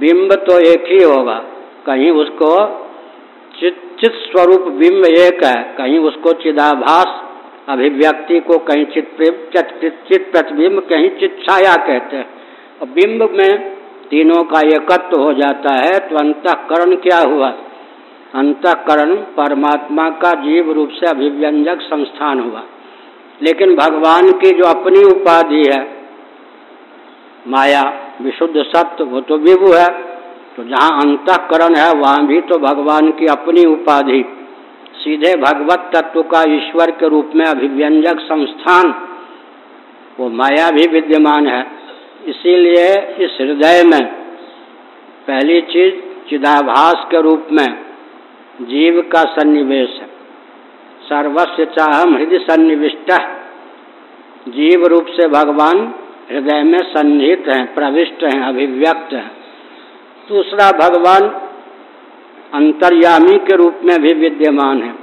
बिंब तो एक ही होगा। कहीं उसको चित चित स्वरूप बिंब एक है। कहीं उसको चिदाभास अभिव्यक्ति को कहीं चित चित प्रतिबिंब कहीं चित छाया कहते हैं। और बिंब में तीनों का एकत्व हो जाता है तो अंतकरण क्या हुआ? अंतकरण परमात्मा का जीव रूप से अभिव्यंजक संस्थान हुआ। लेकिन भगवान की जो अपनी उपाधि है, माया, विशुद्ध सत्य वो तो विभु है। तो जहाँ अंतकरण है, वहाँ भी तो भगवान की अपनी उपाधि। सीधे भगवत तत्व का ईश्वर के रूप में अभिव्यंजक संस्थान। वो माया भी विद्यमान है। इसीलिए इस हृदय में पहली चीज़ चिदाभास के रूप में जीव का सन्निवेश है। सर्वस्व चाहम हृदय सन्निविष्ट जीव रूप से भगवान हृदय में सन्निहित हैं, प्रविष्ट हैं, अभिव्यक्त हैं। दूसरा, भगवान अंतर्यामी के रूप में भी विद्यमान है।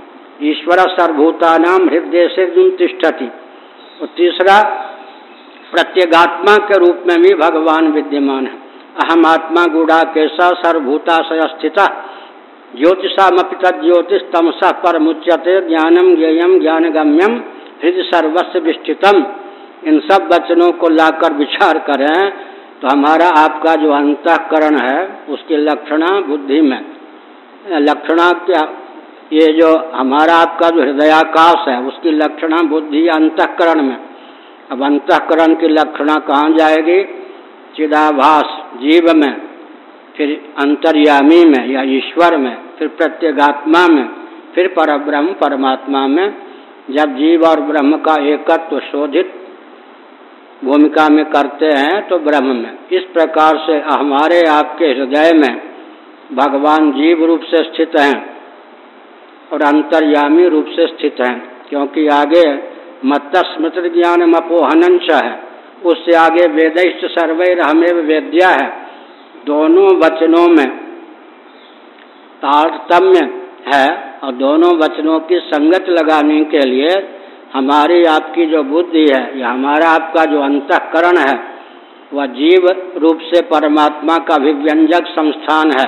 ईश्वर सर्वभूता नाम हृदय से तिष्ठति। और तीसरा प्रत्येगात्मा के रूप में भी भगवान विद्यमान है। अहम आत्मा गुड़ा केशा सर्वभूताशय स्थित। ज्योतिषामपि तज्योतिष तमसा पर मुच्यते ज्ञानम ज्ञेयम ज्ञानगम्यम हृदय सर्वस्व विष्ठितम इन सब वचनों को लाकर विचार करें तो हमारा आपका जो अंतकरण है, उसकी लक्षणा बुद्धि में। लक्षणा क्या? ये जो हमारा आपका जो हृदयाकाश है, उसकी लक्षणा बुद्धि अंतकरण में। अब अंतकरण की लक्षणा कहाँ जाएगी? चिदाभास जीव में, फिर अंतर्यामी में, या ईश्वर में, फिर प्रत्येगात्मा में, फिर पर ब्रह्म परमात्मा में। जब जीव और ब्रह्म का एकत्व शोधित भूमिका में करते हैं तो ब्रह्म में। इस प्रकार से हमारे आपके हृदय में भगवान जीव रूप से स्थित हैं और अंतर्यामी रूप से स्थित हैं, क्योंकि आगे मत स्मृति ज्ञान मपोहनंश है उससे आगे वेदिष्ट सर्वैर हमें वेद्या है। दोनों वचनों में तारतम्य है और दोनों वचनों की संगत लगाने के लिए हमारी आपकी जो बुद्धि है या हमारा आपका जो अंतकरण है, वह जीव रूप से परमात्मा का अभिव्यंजक संस्थान है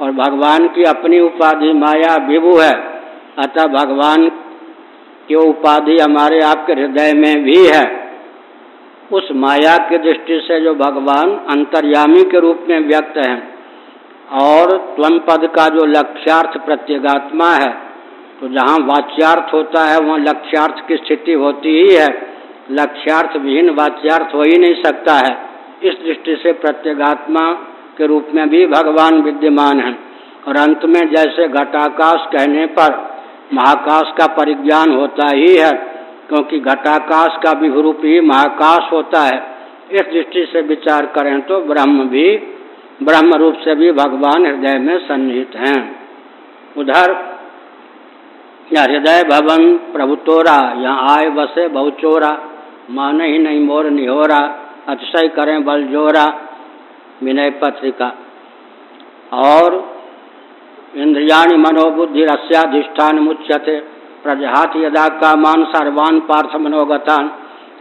और भगवान की अपनी उपाधि माया विभु है। अतः भगवान की उपाधि हमारे आपके हृदय में भी है। उस माया की दृष्टि से जो भगवान अंतर्यामी के रूप में व्यक्त है और त्वम पद का जो लक्ष्यार्थ प्रत्येगात्मा है तो जहाँ वाच्यार्थ होता है, वहाँ लक्ष्यार्थ की स्थिति होती ही है। लक्ष्यार्थ विहीन, वाच्यार्थ हो ही नहीं सकता है। इस दृष्टि से प्रत्येगात्मा के रूप में भी भगवान विद्यमान है। और अंत में जैसे घटाकाश कहने पर महाकाश का परिज्ञान होता ही है, क्योंकि घटाकाश का विरूप ही महाकाश होता है। इस दृष्टि से विचार करें तो ब्रह्म भी, ब्रह्म रूप से भी भगवान हृदय में सन्निहित हैं। उधर, या हृदय भवन प्रभु तोरा यहाँ आए बसे बहुचोरा माने ही नहीं मोर निहोरा, अतिशय करें बल जोरा, विनय पत्रिका। और इंद्रियाणी मनोबुद्धि रस्याधिष्ठान मुच्यते। प्रजहात यदा का मान सर्वान पार्थ मनोगतान।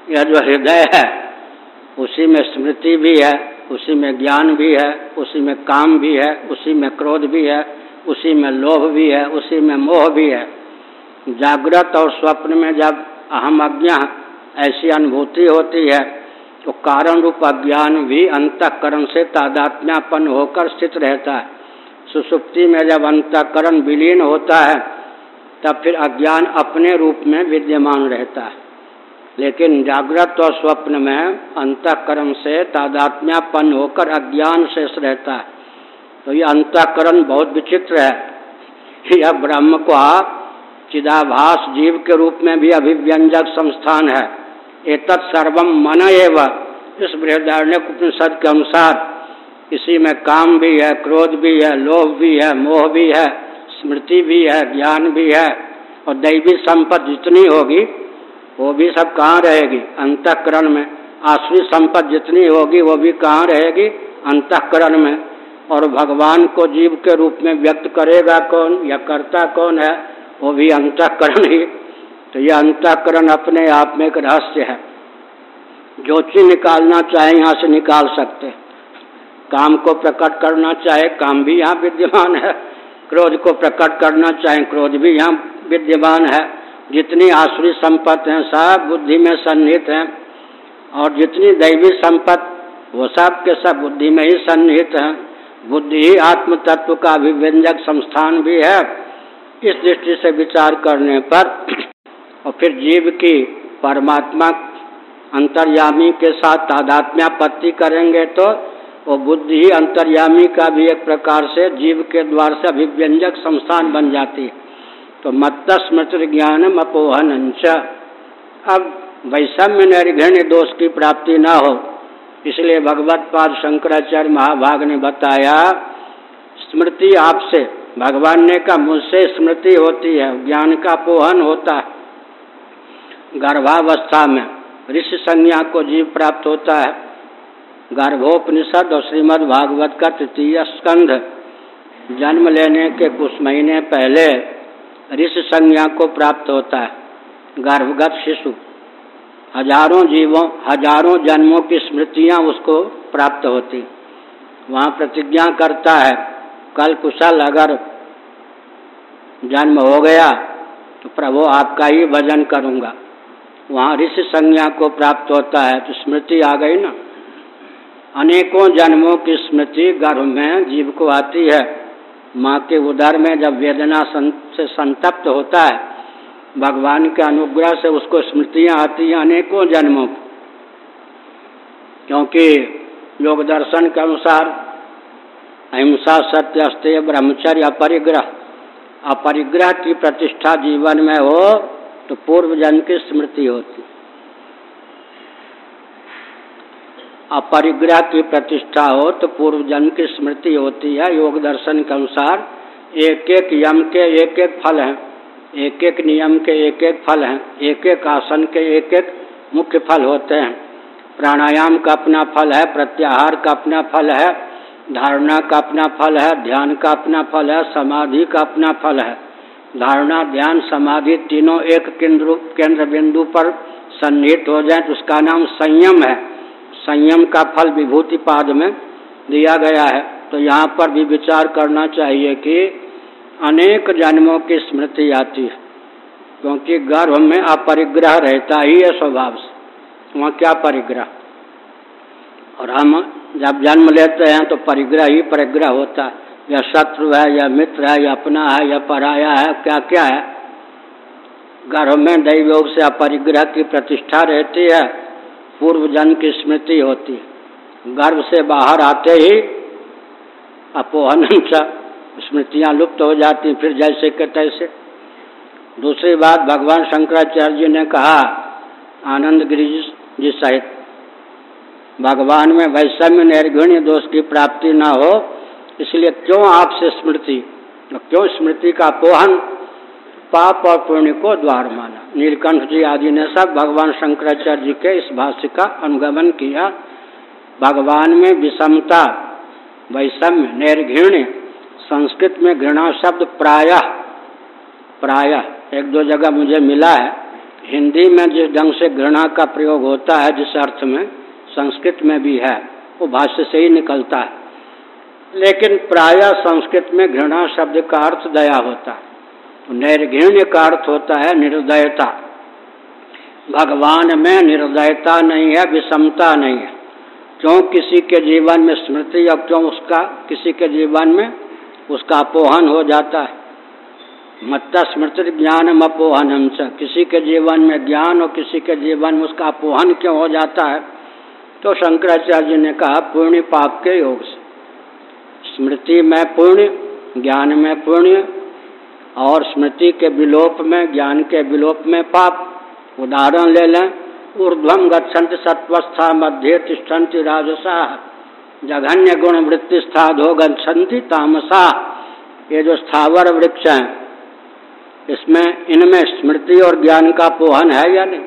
यह जो हृदय है, उसी में स्मृति भी है, उसी में ज्ञान भी है, उसी में काम भी है, उसी में क्रोध भी है, उसी में लोभ भी है, उसी में मोह भी है। जागृत और स्वप्न में जब अहम अज्ञा ऐसी अनुभूति होती है तो कारण रूप अज्ञान भी अंतकरण से तादात्म्यापन होकर स्थित रहता है। सुसुप्ति में जब अंतकरण विलीन होता है, तब फिर अज्ञान अपने रूप में विद्यमान रहता है। लेकिन जागृत और स्वप्न में अंतकरण से तादात्म्यापन होकर अज्ञान शेष रहता है। तो ये अंतकरण बहुत विचित्र है। यह ब्रह्म को चिदाभास जीव के रूप में भी अभिव्यंजक संस्थान है। एतत् सर्वम मन एवं। इस बृहदारण्य उपनिषद के अनुसार इसी में काम भी है, क्रोध भी है, लोभ भी है, मोह भी है, स्मृति भी है, ज्ञान भी है और दैवी संपत्ति जितनी होगी, वो भी सब कहाँ रहेगी? अंतकरण में। आश्री संपत्ति जितनी होगी, वो भी कहाँ रहेगी? अंतकरण में। और भगवान को जीव के रूप में व्यक्त करेगा कौन? या करता कौन है? वो भी अंतकरण ही। तो ये अंतकरण अपने आप में एक रहस्य है। जो चीज़ निकालना चाहे, यहाँ से निकाल सकते काम को प्रकट करना चाहे, काम भी यहाँ विद्यमान है। क्रोध को प्रकट करना चाहे, क्रोध भी यहाँ विद्यमान है। जितनी आसुरी संपत्ति हैं, सब बुद्धि में सन्निहित हैं। और जितनी दैवी संपत्ति वो सब के सब बुद्धि में ही सन्निहित हैं। बुद्धि ही आत्म तत्व का अभिव्यंजक संस्थान भी है। इस दृष्टि से विचार करने पर और फिर जीव की परमात्मा अंतर्यामी के साथ तादात्म्यापत्ति करेंगे तो वो बुद्धि ही अंतर्यामी का भी एक प्रकार से जीव के द्वार से अभिव्यंजक संस्थान बन जाती है। तो मत्त स्मृति ज्ञानम अपोहन अब वैषम्य निर्घृण्य दोष की प्राप्ति न हो, इसलिए भगवत पाद शंकराचार्य महाभाग ने बताया, स्मृति आपसे, भगवान ने कहा, मुझसे स्मृति होती है, ज्ञान का पोहन होता है। गर्भावस्था में ऋषि संज्ञा को जीव प्राप्त होता है गर्भोपनिषद और श्रीमद् भागवत का तृतीय स्कंध। जन्म लेने के कुछ महीने पहले ऋषि संज्ञा को प्राप्त होता है। गर्भगत शिशु। हज़ारों जीवों, हज़ारों जन्मों की स्मृतियाँ उसको प्राप्त होती। वहाँ प्रतिज्ञा करता है, कल कुशल अगर जन्म हो गया तो प्रभु आपका ही भजन करूँगा। वहाँ ऋषि संज्ञा को प्राप्त होता है तो स्मृति आ गई ना? अनेकों जन्मों की स्मृति गर्भ में जीव को आती है। माँ के उदर में जब वेदना से संतप्त होता है, भगवान के अनुग्रह से उसको स्मृतियाँ आती हैं अनेकों जन्मों क्योंकि योग दर्शन के अनुसार अहिंसा, सत्य, अस्त्य, ब्रह्मचर्य, अपरिग्रह अपरिग्रह की प्रतिष्ठा जीवन में हो तो पूर्व जन्म की स्मृति होती। अपरिग्रह की प्रतिष्ठा हो तो पूर्व जन्म की स्मृति होती है, योग दर्शन के अनुसार। एक एक यम के एक एक फल हैं। एक एक नियम के एक एक फल हैं। एक एक आसन के एक एक मुख्य फल होते हैं। प्राणायाम का अपना फल है, प्रत्याहार का अपना फल है, धारणा का अपना फल है, ध्यान का अपना फल है, समाधि का अपना फल है। धारणा, ध्यान, समाधि तीनों एक केंद्र केंद्र बिंदु पर सन्निहित हो जाए तो उसका नाम संयम है। संयम का फल विभूति पाद में दिया गया है। तो यहाँ पर भी विचार करना चाहिए कि अनेक जन्मों की स्मृति आती है, क्योंकि गर्भ में अपरिग्रह रहता ही है स्वभाव से। वहाँ क्या परिग्रह? और हम जब जन्म लेते हैं तो परिग्रह ही परिग्रह होता है। या शत्रु है, या मित्र है, या अपना है, या पराया है क्या क्या है? गर्भ में दैव योग से अपरिग्रह की प्रतिष्ठा रहती है। पूर्व जन्म की स्मृति होती गर्भ से बाहर आते ही अपोहन *laughs* स्मृतियाँ लुप्त हो जाती फिर जैसे के तैसे। दूसरी बात, भगवान शंकराचार्य जी ने कहा, आनंद गिरी जी सहित भगवान में वैषम्य निर्गुण्य दोष की प्राप्ति न हो, इसलिए क्यों आपसे स्मृति क्यों स्मृति का पोहन पाप और पुण्य को द्वार माना। नीलकंठ जी आदि ने सब भगवान शंकराचार्य जी के इस भाष्य का अनुगमन किया। भगवान में विषमता, वैषम्य, निर्घृण्य, संस्कृत में घृणा शब्द प्रायः प्रायः, एक दो जगह मुझे मिला है। हिंदी में जिस ढंग से घृणा का प्रयोग होता है, जिस अर्थ में, संस्कृत में भी है, वो भाष्य से ही निकलता है। लेकिन प्रायः संस्कृत में घृणा शब्द का अर्थ दया होता है। निर्घृण्य का अर्थ होता है, निर्दयता। भगवान में निर्दयता नहीं है, विषमता नहीं है। क्यों किसी के जीवन में स्मृति और क्यों उसका, किसी के जीवन में उसका अपोहन हो जाता है? मत्ता स्मृति ज्ञान अपोहन से किसी के जीवन में ज्ञान और किसी के जीवन में उसका अपोहन क्यों हो जाता है? तो शंकराचार्य जी ने कहा पुण्य पाप के योग से। स्मृति में पुण्य ज्ञान में पुण्य और स्मृति के विलोप में, ज्ञान के विलोप में पाप। उदाहरण ले लें ऊर्ध्वम गच्छन्ति सत्वस्था मध्य तिष्ठन्ति राजसा, जघन्य गुण वृत्ति स्थाधो गच्छन्ति तामसा। ये जो स्थावर वृक्ष हैं, इसमें, इनमें स्मृति और ज्ञान का पोहन है या नहीं?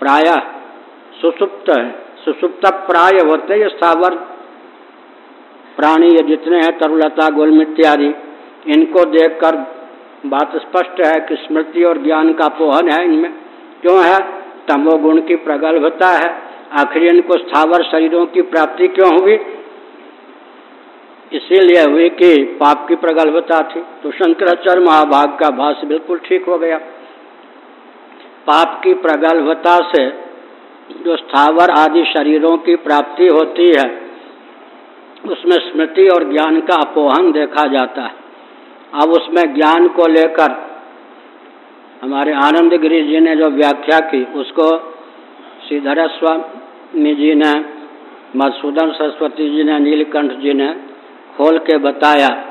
प्राय सुसुप्त है, सुसुप्त प्राय होते ये स्थावर। प्राणी ये जितने हैं, तरुलता गोलम इत्यादि इनको देखकर बात स्पष्ट है कि स्मृति और ज्ञान का पोहन है इनमें। क्यों है? तमोगुण की प्रगल्भता है। आखिर इनको स्थावर शरीरों की प्राप्ति क्यों हुई? इसीलिए हुई कि पाप की प्रगल्भता थी। तो शंकराचार्य महाभाग का भाष्य बिल्कुल ठीक हो गया। पाप की प्रगल्भता से जो स्थावर आदि शरीरों की प्राप्ति होती है, उसमें स्मृति और ज्ञान का अपोहन देखा जाता है। अब उसमें ज्ञान को लेकर, हमारे आनंद गिरी जी ने जो व्याख्या की, उसको श्रीधर स्वामी जी ने, मधुसूदन सरस्वती जी ने, नीलकंठ जी ने खोल के बताया।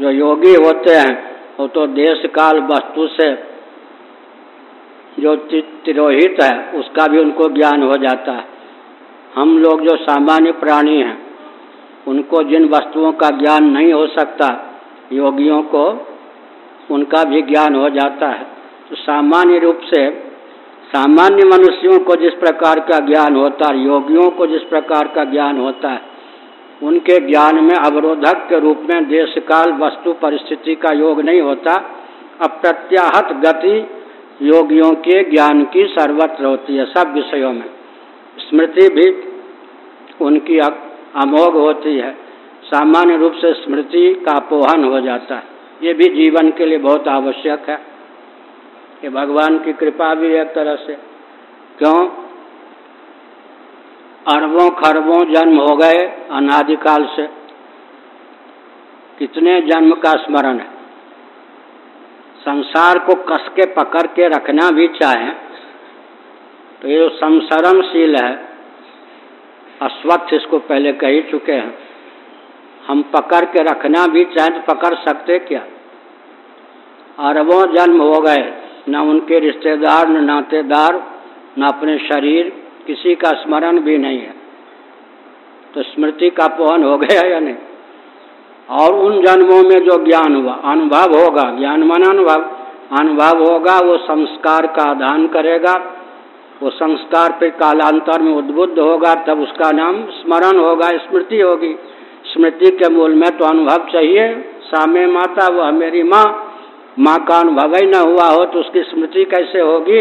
जो योगी होते हैं, वो तो देश काल वस्तु से जो तिरोहित है, उसका भी उनको ज्ञान हो जाता है। हम लोग जो सामान्य प्राणी हैं, उनको जिन वस्तुओं का ज्ञान नहीं हो सकता योगियों को उनका भी ज्ञान हो जाता है। तो सामान्य रूप से सामान्य मनुष्यों को जिस प्रकार का ज्ञान होता है, योगियों को जिस प्रकार का ज्ञान होता है, उनके ज्ञान में अवरोधक के रूप में देश काल वस्तु परिस्थिति का योग नहीं होता। अप्रत्याहत गति योगियों के ज्ञान की सर्वत्र होती है सब विषयों में। स्मृति भी उनकी अमोघ होती है। सामान्य रूप से स्मृति का अपोहन हो जाता है। ये भी जीवन के लिए बहुत आवश्यक है। ये भगवान की कृपा भी एक तरह से। क्यों? अरबों खरबों जन्म हो गए अनादिकाल से। कितने जन्म का स्मरण है। संसार को कस के पकड़ के रखना भी चाहे तो ये जो संसरणशील है अस्वच्छ इसको पहले कह ही चुके हैं। हम पकड़ के रखना भी चाहें तो पकड़ सकते क्या? अरबों जन्म हो गए, न उनके रिश्तेदार, न नातेदार, न अपने शरीर, किसी का स्मरण भी नहीं है। तो स्मृति का पोहन हो गया या नहीं? और उन जन्मों में जो ज्ञान हुआ, अनुभव होगा, ज्ञान मन अनुभव अनुभव होगा, वो संस्कार का आधान करेगा, वो संस्कार फिर कालांतर में उद्बुद्ध होगा, तब उसका नाम स्मरण होगा, स्मृति होगी। स्मृति के मूल में तो अनुभव चाहिए। सामे माता, वह मेरी माँ। माँ का अनुभव ही न हुआ हो तो उसकी स्मृति कैसे होगी?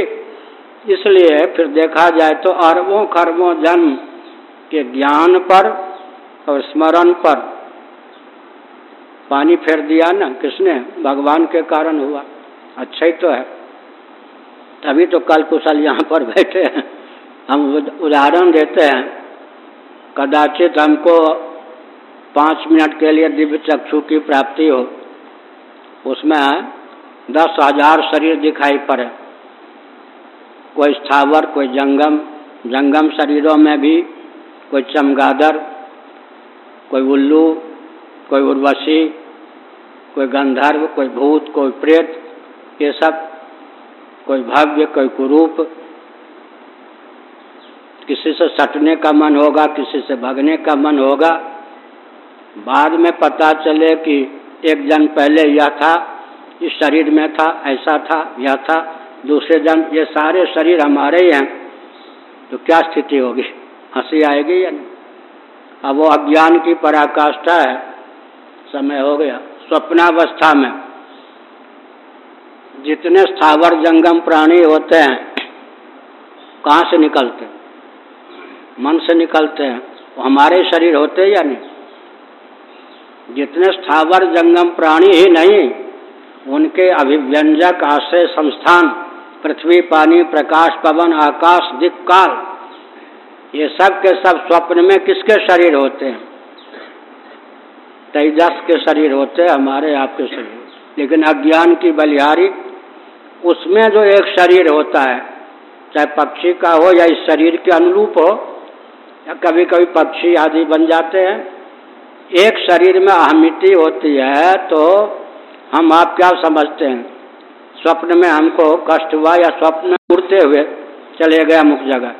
इसलिए फिर देखा जाए तो अरबों खरबों जन्म के ज्ञान पर और स्मरण पर। पानी फेर दिया ना? किसने? भगवान के कारण हुआ। अच्छा ही तो है। तभी तो कल कुशल यहाँ पर बैठे हैं। हम उदाहरण देते हैं। कदाचित हमको पाँच मिनट के लिए दिव्य चक्षु की प्राप्ति हो। उसमें दस हज़ार शरीर दिखाई पड़े। कोई स्थावर, कोई जंगम जंगम शरीरों में भी कोई चमगादड़, कोई उल्लू, कोई उर्वशी, कोई गंधर्व, कोई भूत, कोई प्रेत, ये सब, कोई भव्य, कोई कुरूप। किसी से सटने का मन होगा, किसी से भगने का मन होगा बाद में पता चले कि एक जन पहले यह था, इस शरीर में था, ऐसा था, यह था, दूसरे जन, ये सारे शरीर हमारे ही हैं। तो क्या स्थिति होगी? हँसी आएगी या नहीं? अब वो अज्ञान की पराकाष्ठा है, समय हो गया। स्वप्नावस्था में जितने स्थावर जंगम प्राणी होते हैं, कहाँ से निकलते मन से निकलते हैं। वो हमारे शरीर होते या नहीं? जितने स्थावर जंगम प्राणी ही नहीं, उनके अभिव्यंजक आश्रय संस्थान, पृथ्वी, पानी, प्रकाश, पवन, आकाश दिक काल ये सब के सब स्वप्न में किसके शरीर होते हैं? तेजस के शरीर होते हैं, हमारे आपके शरीर। लेकिन अज्ञान की बलिहारी, उसमें जो एक शरीर होता है, चाहे पक्षी का हो या इस शरीर के अनुरूप हो, या कभी कभी पक्षी आदि बन जाते हैं एक शरीर में अहमिति होती है तो हम आप क्या समझते हैं? स्वप्न में हमको कष्ट हुआ या स्वप्न उड़ते हुए चले गए मुख जगह?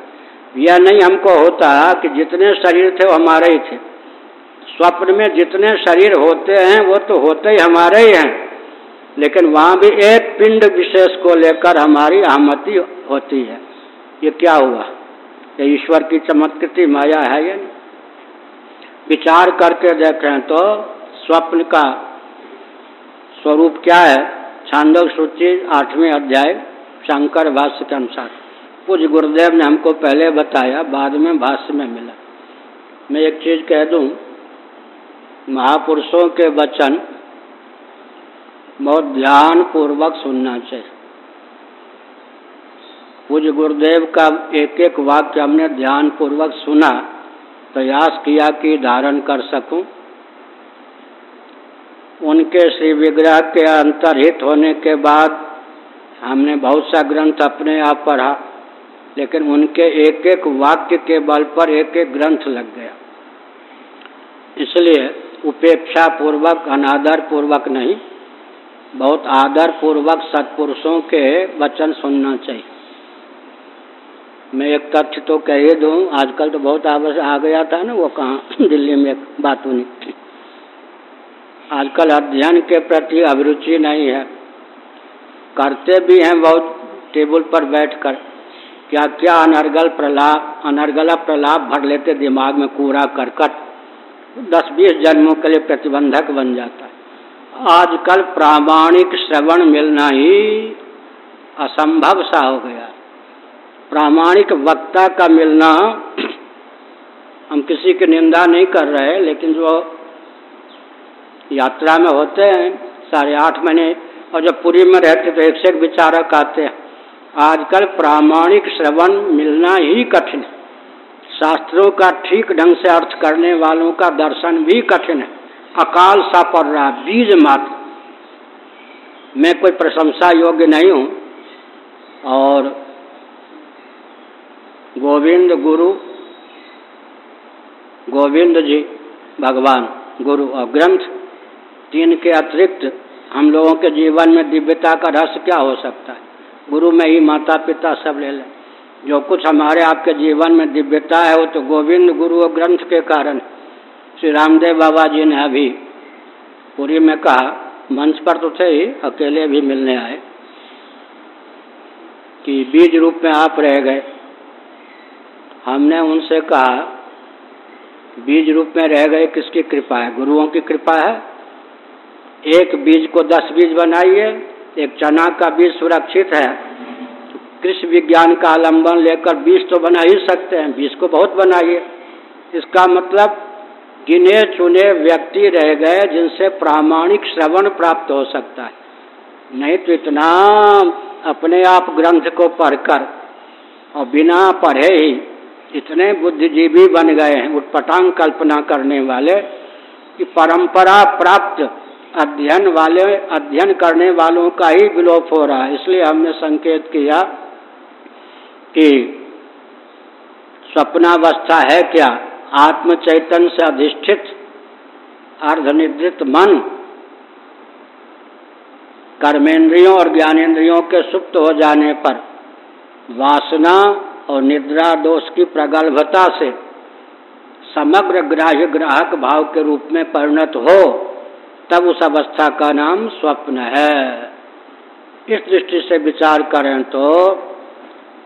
यह नहीं हमको होता कि जितने शरीर थे वो हमारे ही थे। स्वप्न में जितने शरीर होते हैं, वो तो होते ही हमारे ही हैं। लेकिन वहाँ भी एक पिंड विशेष को लेकर हमारी अहमति होती है। ये क्या हुआ? ये ईश्वर की चमत्कृति माया है ये विचार करके देखें तो स्वप्न का स्वरूप क्या है? छांदव सूची, आठवें अध्याय, शंकर भाष्य के अनुसार। कुछ गुरुदेव ने हमको पहले बताया, बाद में भाष्य में मिला। मैं एक चीज़ कह दूँ, महापुरुषों के वचन बहुत ध्यान पूर्वक सुनना चाहिए। पूज्य गुरुदेव का एक एक वाक्य हमने ध्यान पूर्वक सुना। प्रयास किया कि धारण कर सकूँ। उनके श्री विग्रह के अंतर्हित होने के बाद हमने बहुत सा ग्रंथ अपने आप पढ़ा, लेकिन उनके एक एक वाक्य के बल पर एक एक ग्रंथ लग गया। इसलिए उपेक्षा पूर्वक अनादर पूर्वक नहीं, बहुत आदर पूर्वक सत्पुरुषों के वचन सुनना चाहिए। मैं एक तथ्य तो कह ही दूँ, आजकल तो बहुत आवश्यक आ गया था ना वो कहाँ, *laughs* दिल्ली में एक बात हुई आजकल अध्ययन के प्रति अभिरुचि नहीं है। करते भी हैं बहुत, टेबल पर बैठकर। क्या क्या अनर्गल प्रलाप, अनर्गला प्रलाप भर लेते दिमाग में कूड़ा करकट। दस बीस जन्मों के लिए प्रतिबंधक बन जाता है। आजकल प्रामाणिक श्रवण मिलना ही असंभव सा हो गया प्रामाणिक वक्ता का मिलना *clears throat* हम किसी की निंदा नहीं कर रहे, लेकिन जो यात्रा में होते हैं, साढ़े आठ महीने, और जब पूरी में रहते तो एक से एक विचारक आते हैं। आजकल प्रामाणिक श्रवण मिलना ही कठिन है। शास्त्रों का ठीक ढंग से अर्थ करने वालों का दर्शन भी कठिन है। अकाल सा पड़ रहा बीज मात्र। मैं कोई प्रशंसा योग्य नहीं हूँ, और गोविंद गुरु, गोविंद जी, भगवान गुरु और ग्रंथ तीन के अतिरिक्त हम लोगों के जीवन में दिव्यता का रहस्य क्या हो सकता है? गुरु में ही माता पिता सब ले लें। जो कुछ हमारे आपके जीवन में दिव्यता है, वो तो गोविंद गुरु और ग्रंथ के कारण। श्री रामदेव बाबा जी ने अभी पूरी में कहा, मंच पर तो थे ही, अकेले भी मिलने आए, कि बीज रूप में आप रह गए। हमने उनसे कहा, बीज रूप में रह गए किसकी कृपा है? गुरुओं की कृपा है। एक बीज को दस बीज बनाइए, एक चना का बीज सुरक्षित है। कृषि विज्ञान का आलंबन लेकर बीज तो बना ही सकते हैं, बीज को बहुत बनाइए। इसका मतलब गिने चुने व्यक्ति रह गए जिनसे प्रामाणिक श्रवण प्राप्त हो सकता है। नहीं तो इतना अपने आप ग्रंथ को पढ़कर और बिना पढ़े ही इतने बुद्धिजीवी बन गए हैं उठपटांग कल्पना करने वाले, कि परंपरा प्राप्त अध्ययन वाले, अध्ययन करने वालों का ही विलोप हो रहा है। इसलिए हमने संकेत किया कि स्वप्नावस्था है क्या? आत्म चैतन्य से अधिष्ठित अर्धनिद्रित मन, कर्मेंद्रियों और ज्ञानेन्द्रियों के सुप्त हो जाने पर वासना और निद्रा दोष की प्रगल्भता से समग्र ग्राह्य ग्राहक भाव के रूप में परिणत हो, तब उस अवस्था का नाम स्वप्न है। इस दृष्टि से विचार करें तो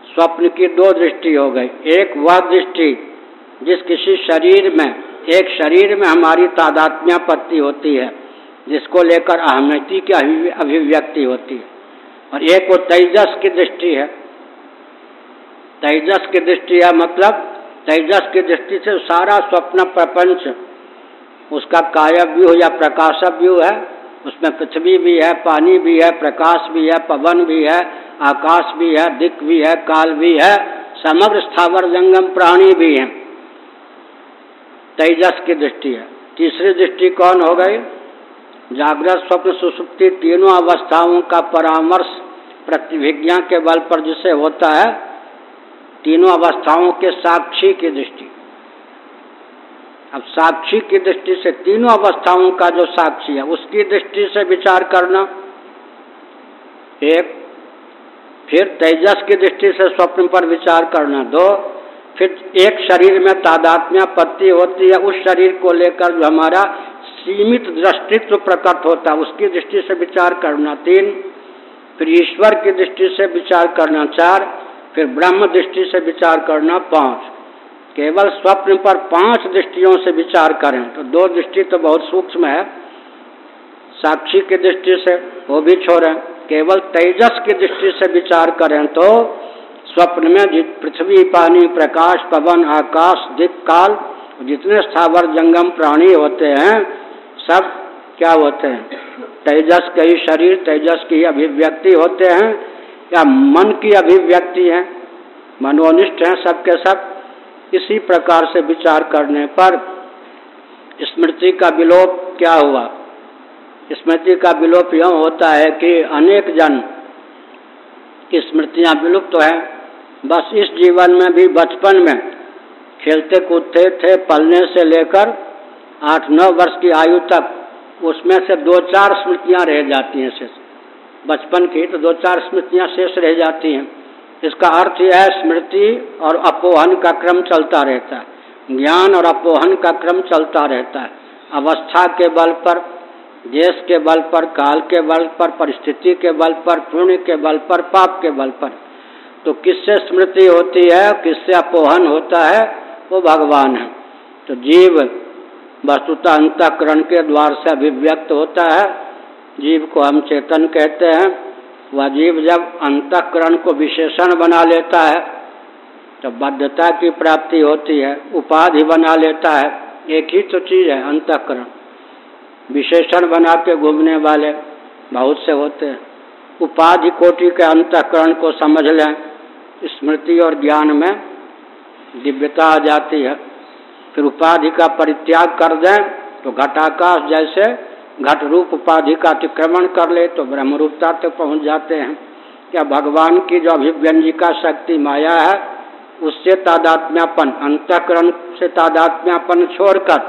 स्वप्न की दो दृष्टि हो गई। एक वह दृष्टि जिस किसी शरीर में, एक शरीर में हमारी तादात्म्यापत्ति होती है, जिसको लेकर अहमति की अभिव्यक्ति होती है। और एक वो तेजस की दृष्टि है तेजस की दृष्टि है मतलब तेजस की दृष्टि से सारा स्वप्न प्रपंच, उसका कायब व्यू या प्रकाशक व्यू है, उसमें पृथ्वी भी है, पानी भी है, प्रकाश भी है, पवन भी है, आकाश भी है दिक भी है, काल भी है, समग्र स्थावर जंगम प्राणी भी है। तेजस की दृष्टि है। तीसरी दृष्टि कौन हो गई? जागृत, स्वप्न, सुसुप्ति तीनों अवस्थाओं का परामर्श, प्रतिभिज्ञा के बल पर जिसे होता है तीनों अवस्थाओं के साक्षी की दृष्टि। अब साक्षी की दृष्टि से तीनों अवस्थाओं का जो साक्षी है, उसकी दृष्टि से विचार करना। एक, फिर तेजस की दृष्टि से स्वप्न पर विचार करना। दो, फिर एक शरीर में तादात्म्यापत्ति होती है, उस शरीर को लेकर जो हमारा सीमित दृष्टित्व प्रकट होता है, उसकी दृष्टि से विचार करना। तीन, फिर ईश्वर की दृष्टि से विचार करना। चार फिर ब्रह्म दृष्टि से विचार करना पाँच। केवल स्वप्न पर पाँच दृष्टियों से विचार करें। तो दो दृष्टि तो बहुत सूक्ष्म है। साक्षी की दृष्टि से वो भी छोड़ें। केवल तेजस की दृष्टि से विचार करें तो स्वप्न में पृथ्वी, पानी, प्रकाश, पवन, आकाश दिक काल, जितने स्थावर, जंगम, प्राणी होते हैं, सब क्या होते हैं? तेजस के ही शरीर, तेजस की अभिव्यक्ति होते हैं। या मन की अभिव्यक्ति है? मनोनिष्ठ हैं सबके सब। इसी प्रकार से विचार करने पर स्मृति का विलोप क्या हुआ? स्मृति का विलोप यह होता है कि अनेक जन की स्मृतियाँ विलुप्त तो हैं। बस इस जीवन में भी बचपन में खेलते कूदते थे, पलने से लेकर आठ नौ वर्ष की आयु तक, उसमें से दो चार स्मृतियाँ रह जाती हैं। शेष बचपन की तो दो चार स्मृतियाँ शेष रह जाती हैं। इसका अर्थ यह है, स्मृति और अपोहन का क्रम चलता रहता है। ज्ञान और अपोहन का क्रम चलता रहता है। अवस्था के बल पर, देश के बल पर, काल के बल पर, परिस्थिति के बल पर, पुण्य के बल पर, पाप के बल पर। तो किससे स्मृति होती है, किससे अपोहन होता है, वो भगवान है। तो जीव वस्तुतः अंतकरण के द्वार से अभिव्यक्त होता है। जीव को हम चेतन कहते हैं। वह जीव जब अंतकरण को विशेषण बना लेता है तो बद्धता की प्राप्ति होती है, उपाधि बना लेता है। एक ही तो चीज़ है, अंतकरण। विशेषण बना के घूमने वाले बहुत से होते हैं। उपाधि कोटि के अंतकरण को समझ लें, स्मृति और ज्ञान में दिव्यता आ जाती है। फिर उपाधि का परित्याग कर दें तो घटाकाश जैसे घट रूप उपाधि का अतिक्रमण कर ले तो ब्रह्मरूपता तक पहुँच जाते हैं। क्या भगवान की जो अभिव्यंजिका शक्ति माया है, उससे तादात्म्यापन, अंतकरण से तादात्म्यापन छोड़कर,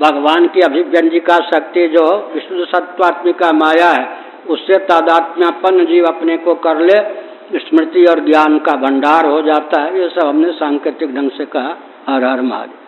भगवान की अभिव्यंजिका शक्ति जो विष्णु सत्वात्मिका माया है, उससे तादात्म्यापन जीव अपने को कर ले, स्मृति और ज्ञान का भंडार हो जाता है। ये सब हमने सांकेतिक ढंग से कहा। हर हर महादेव।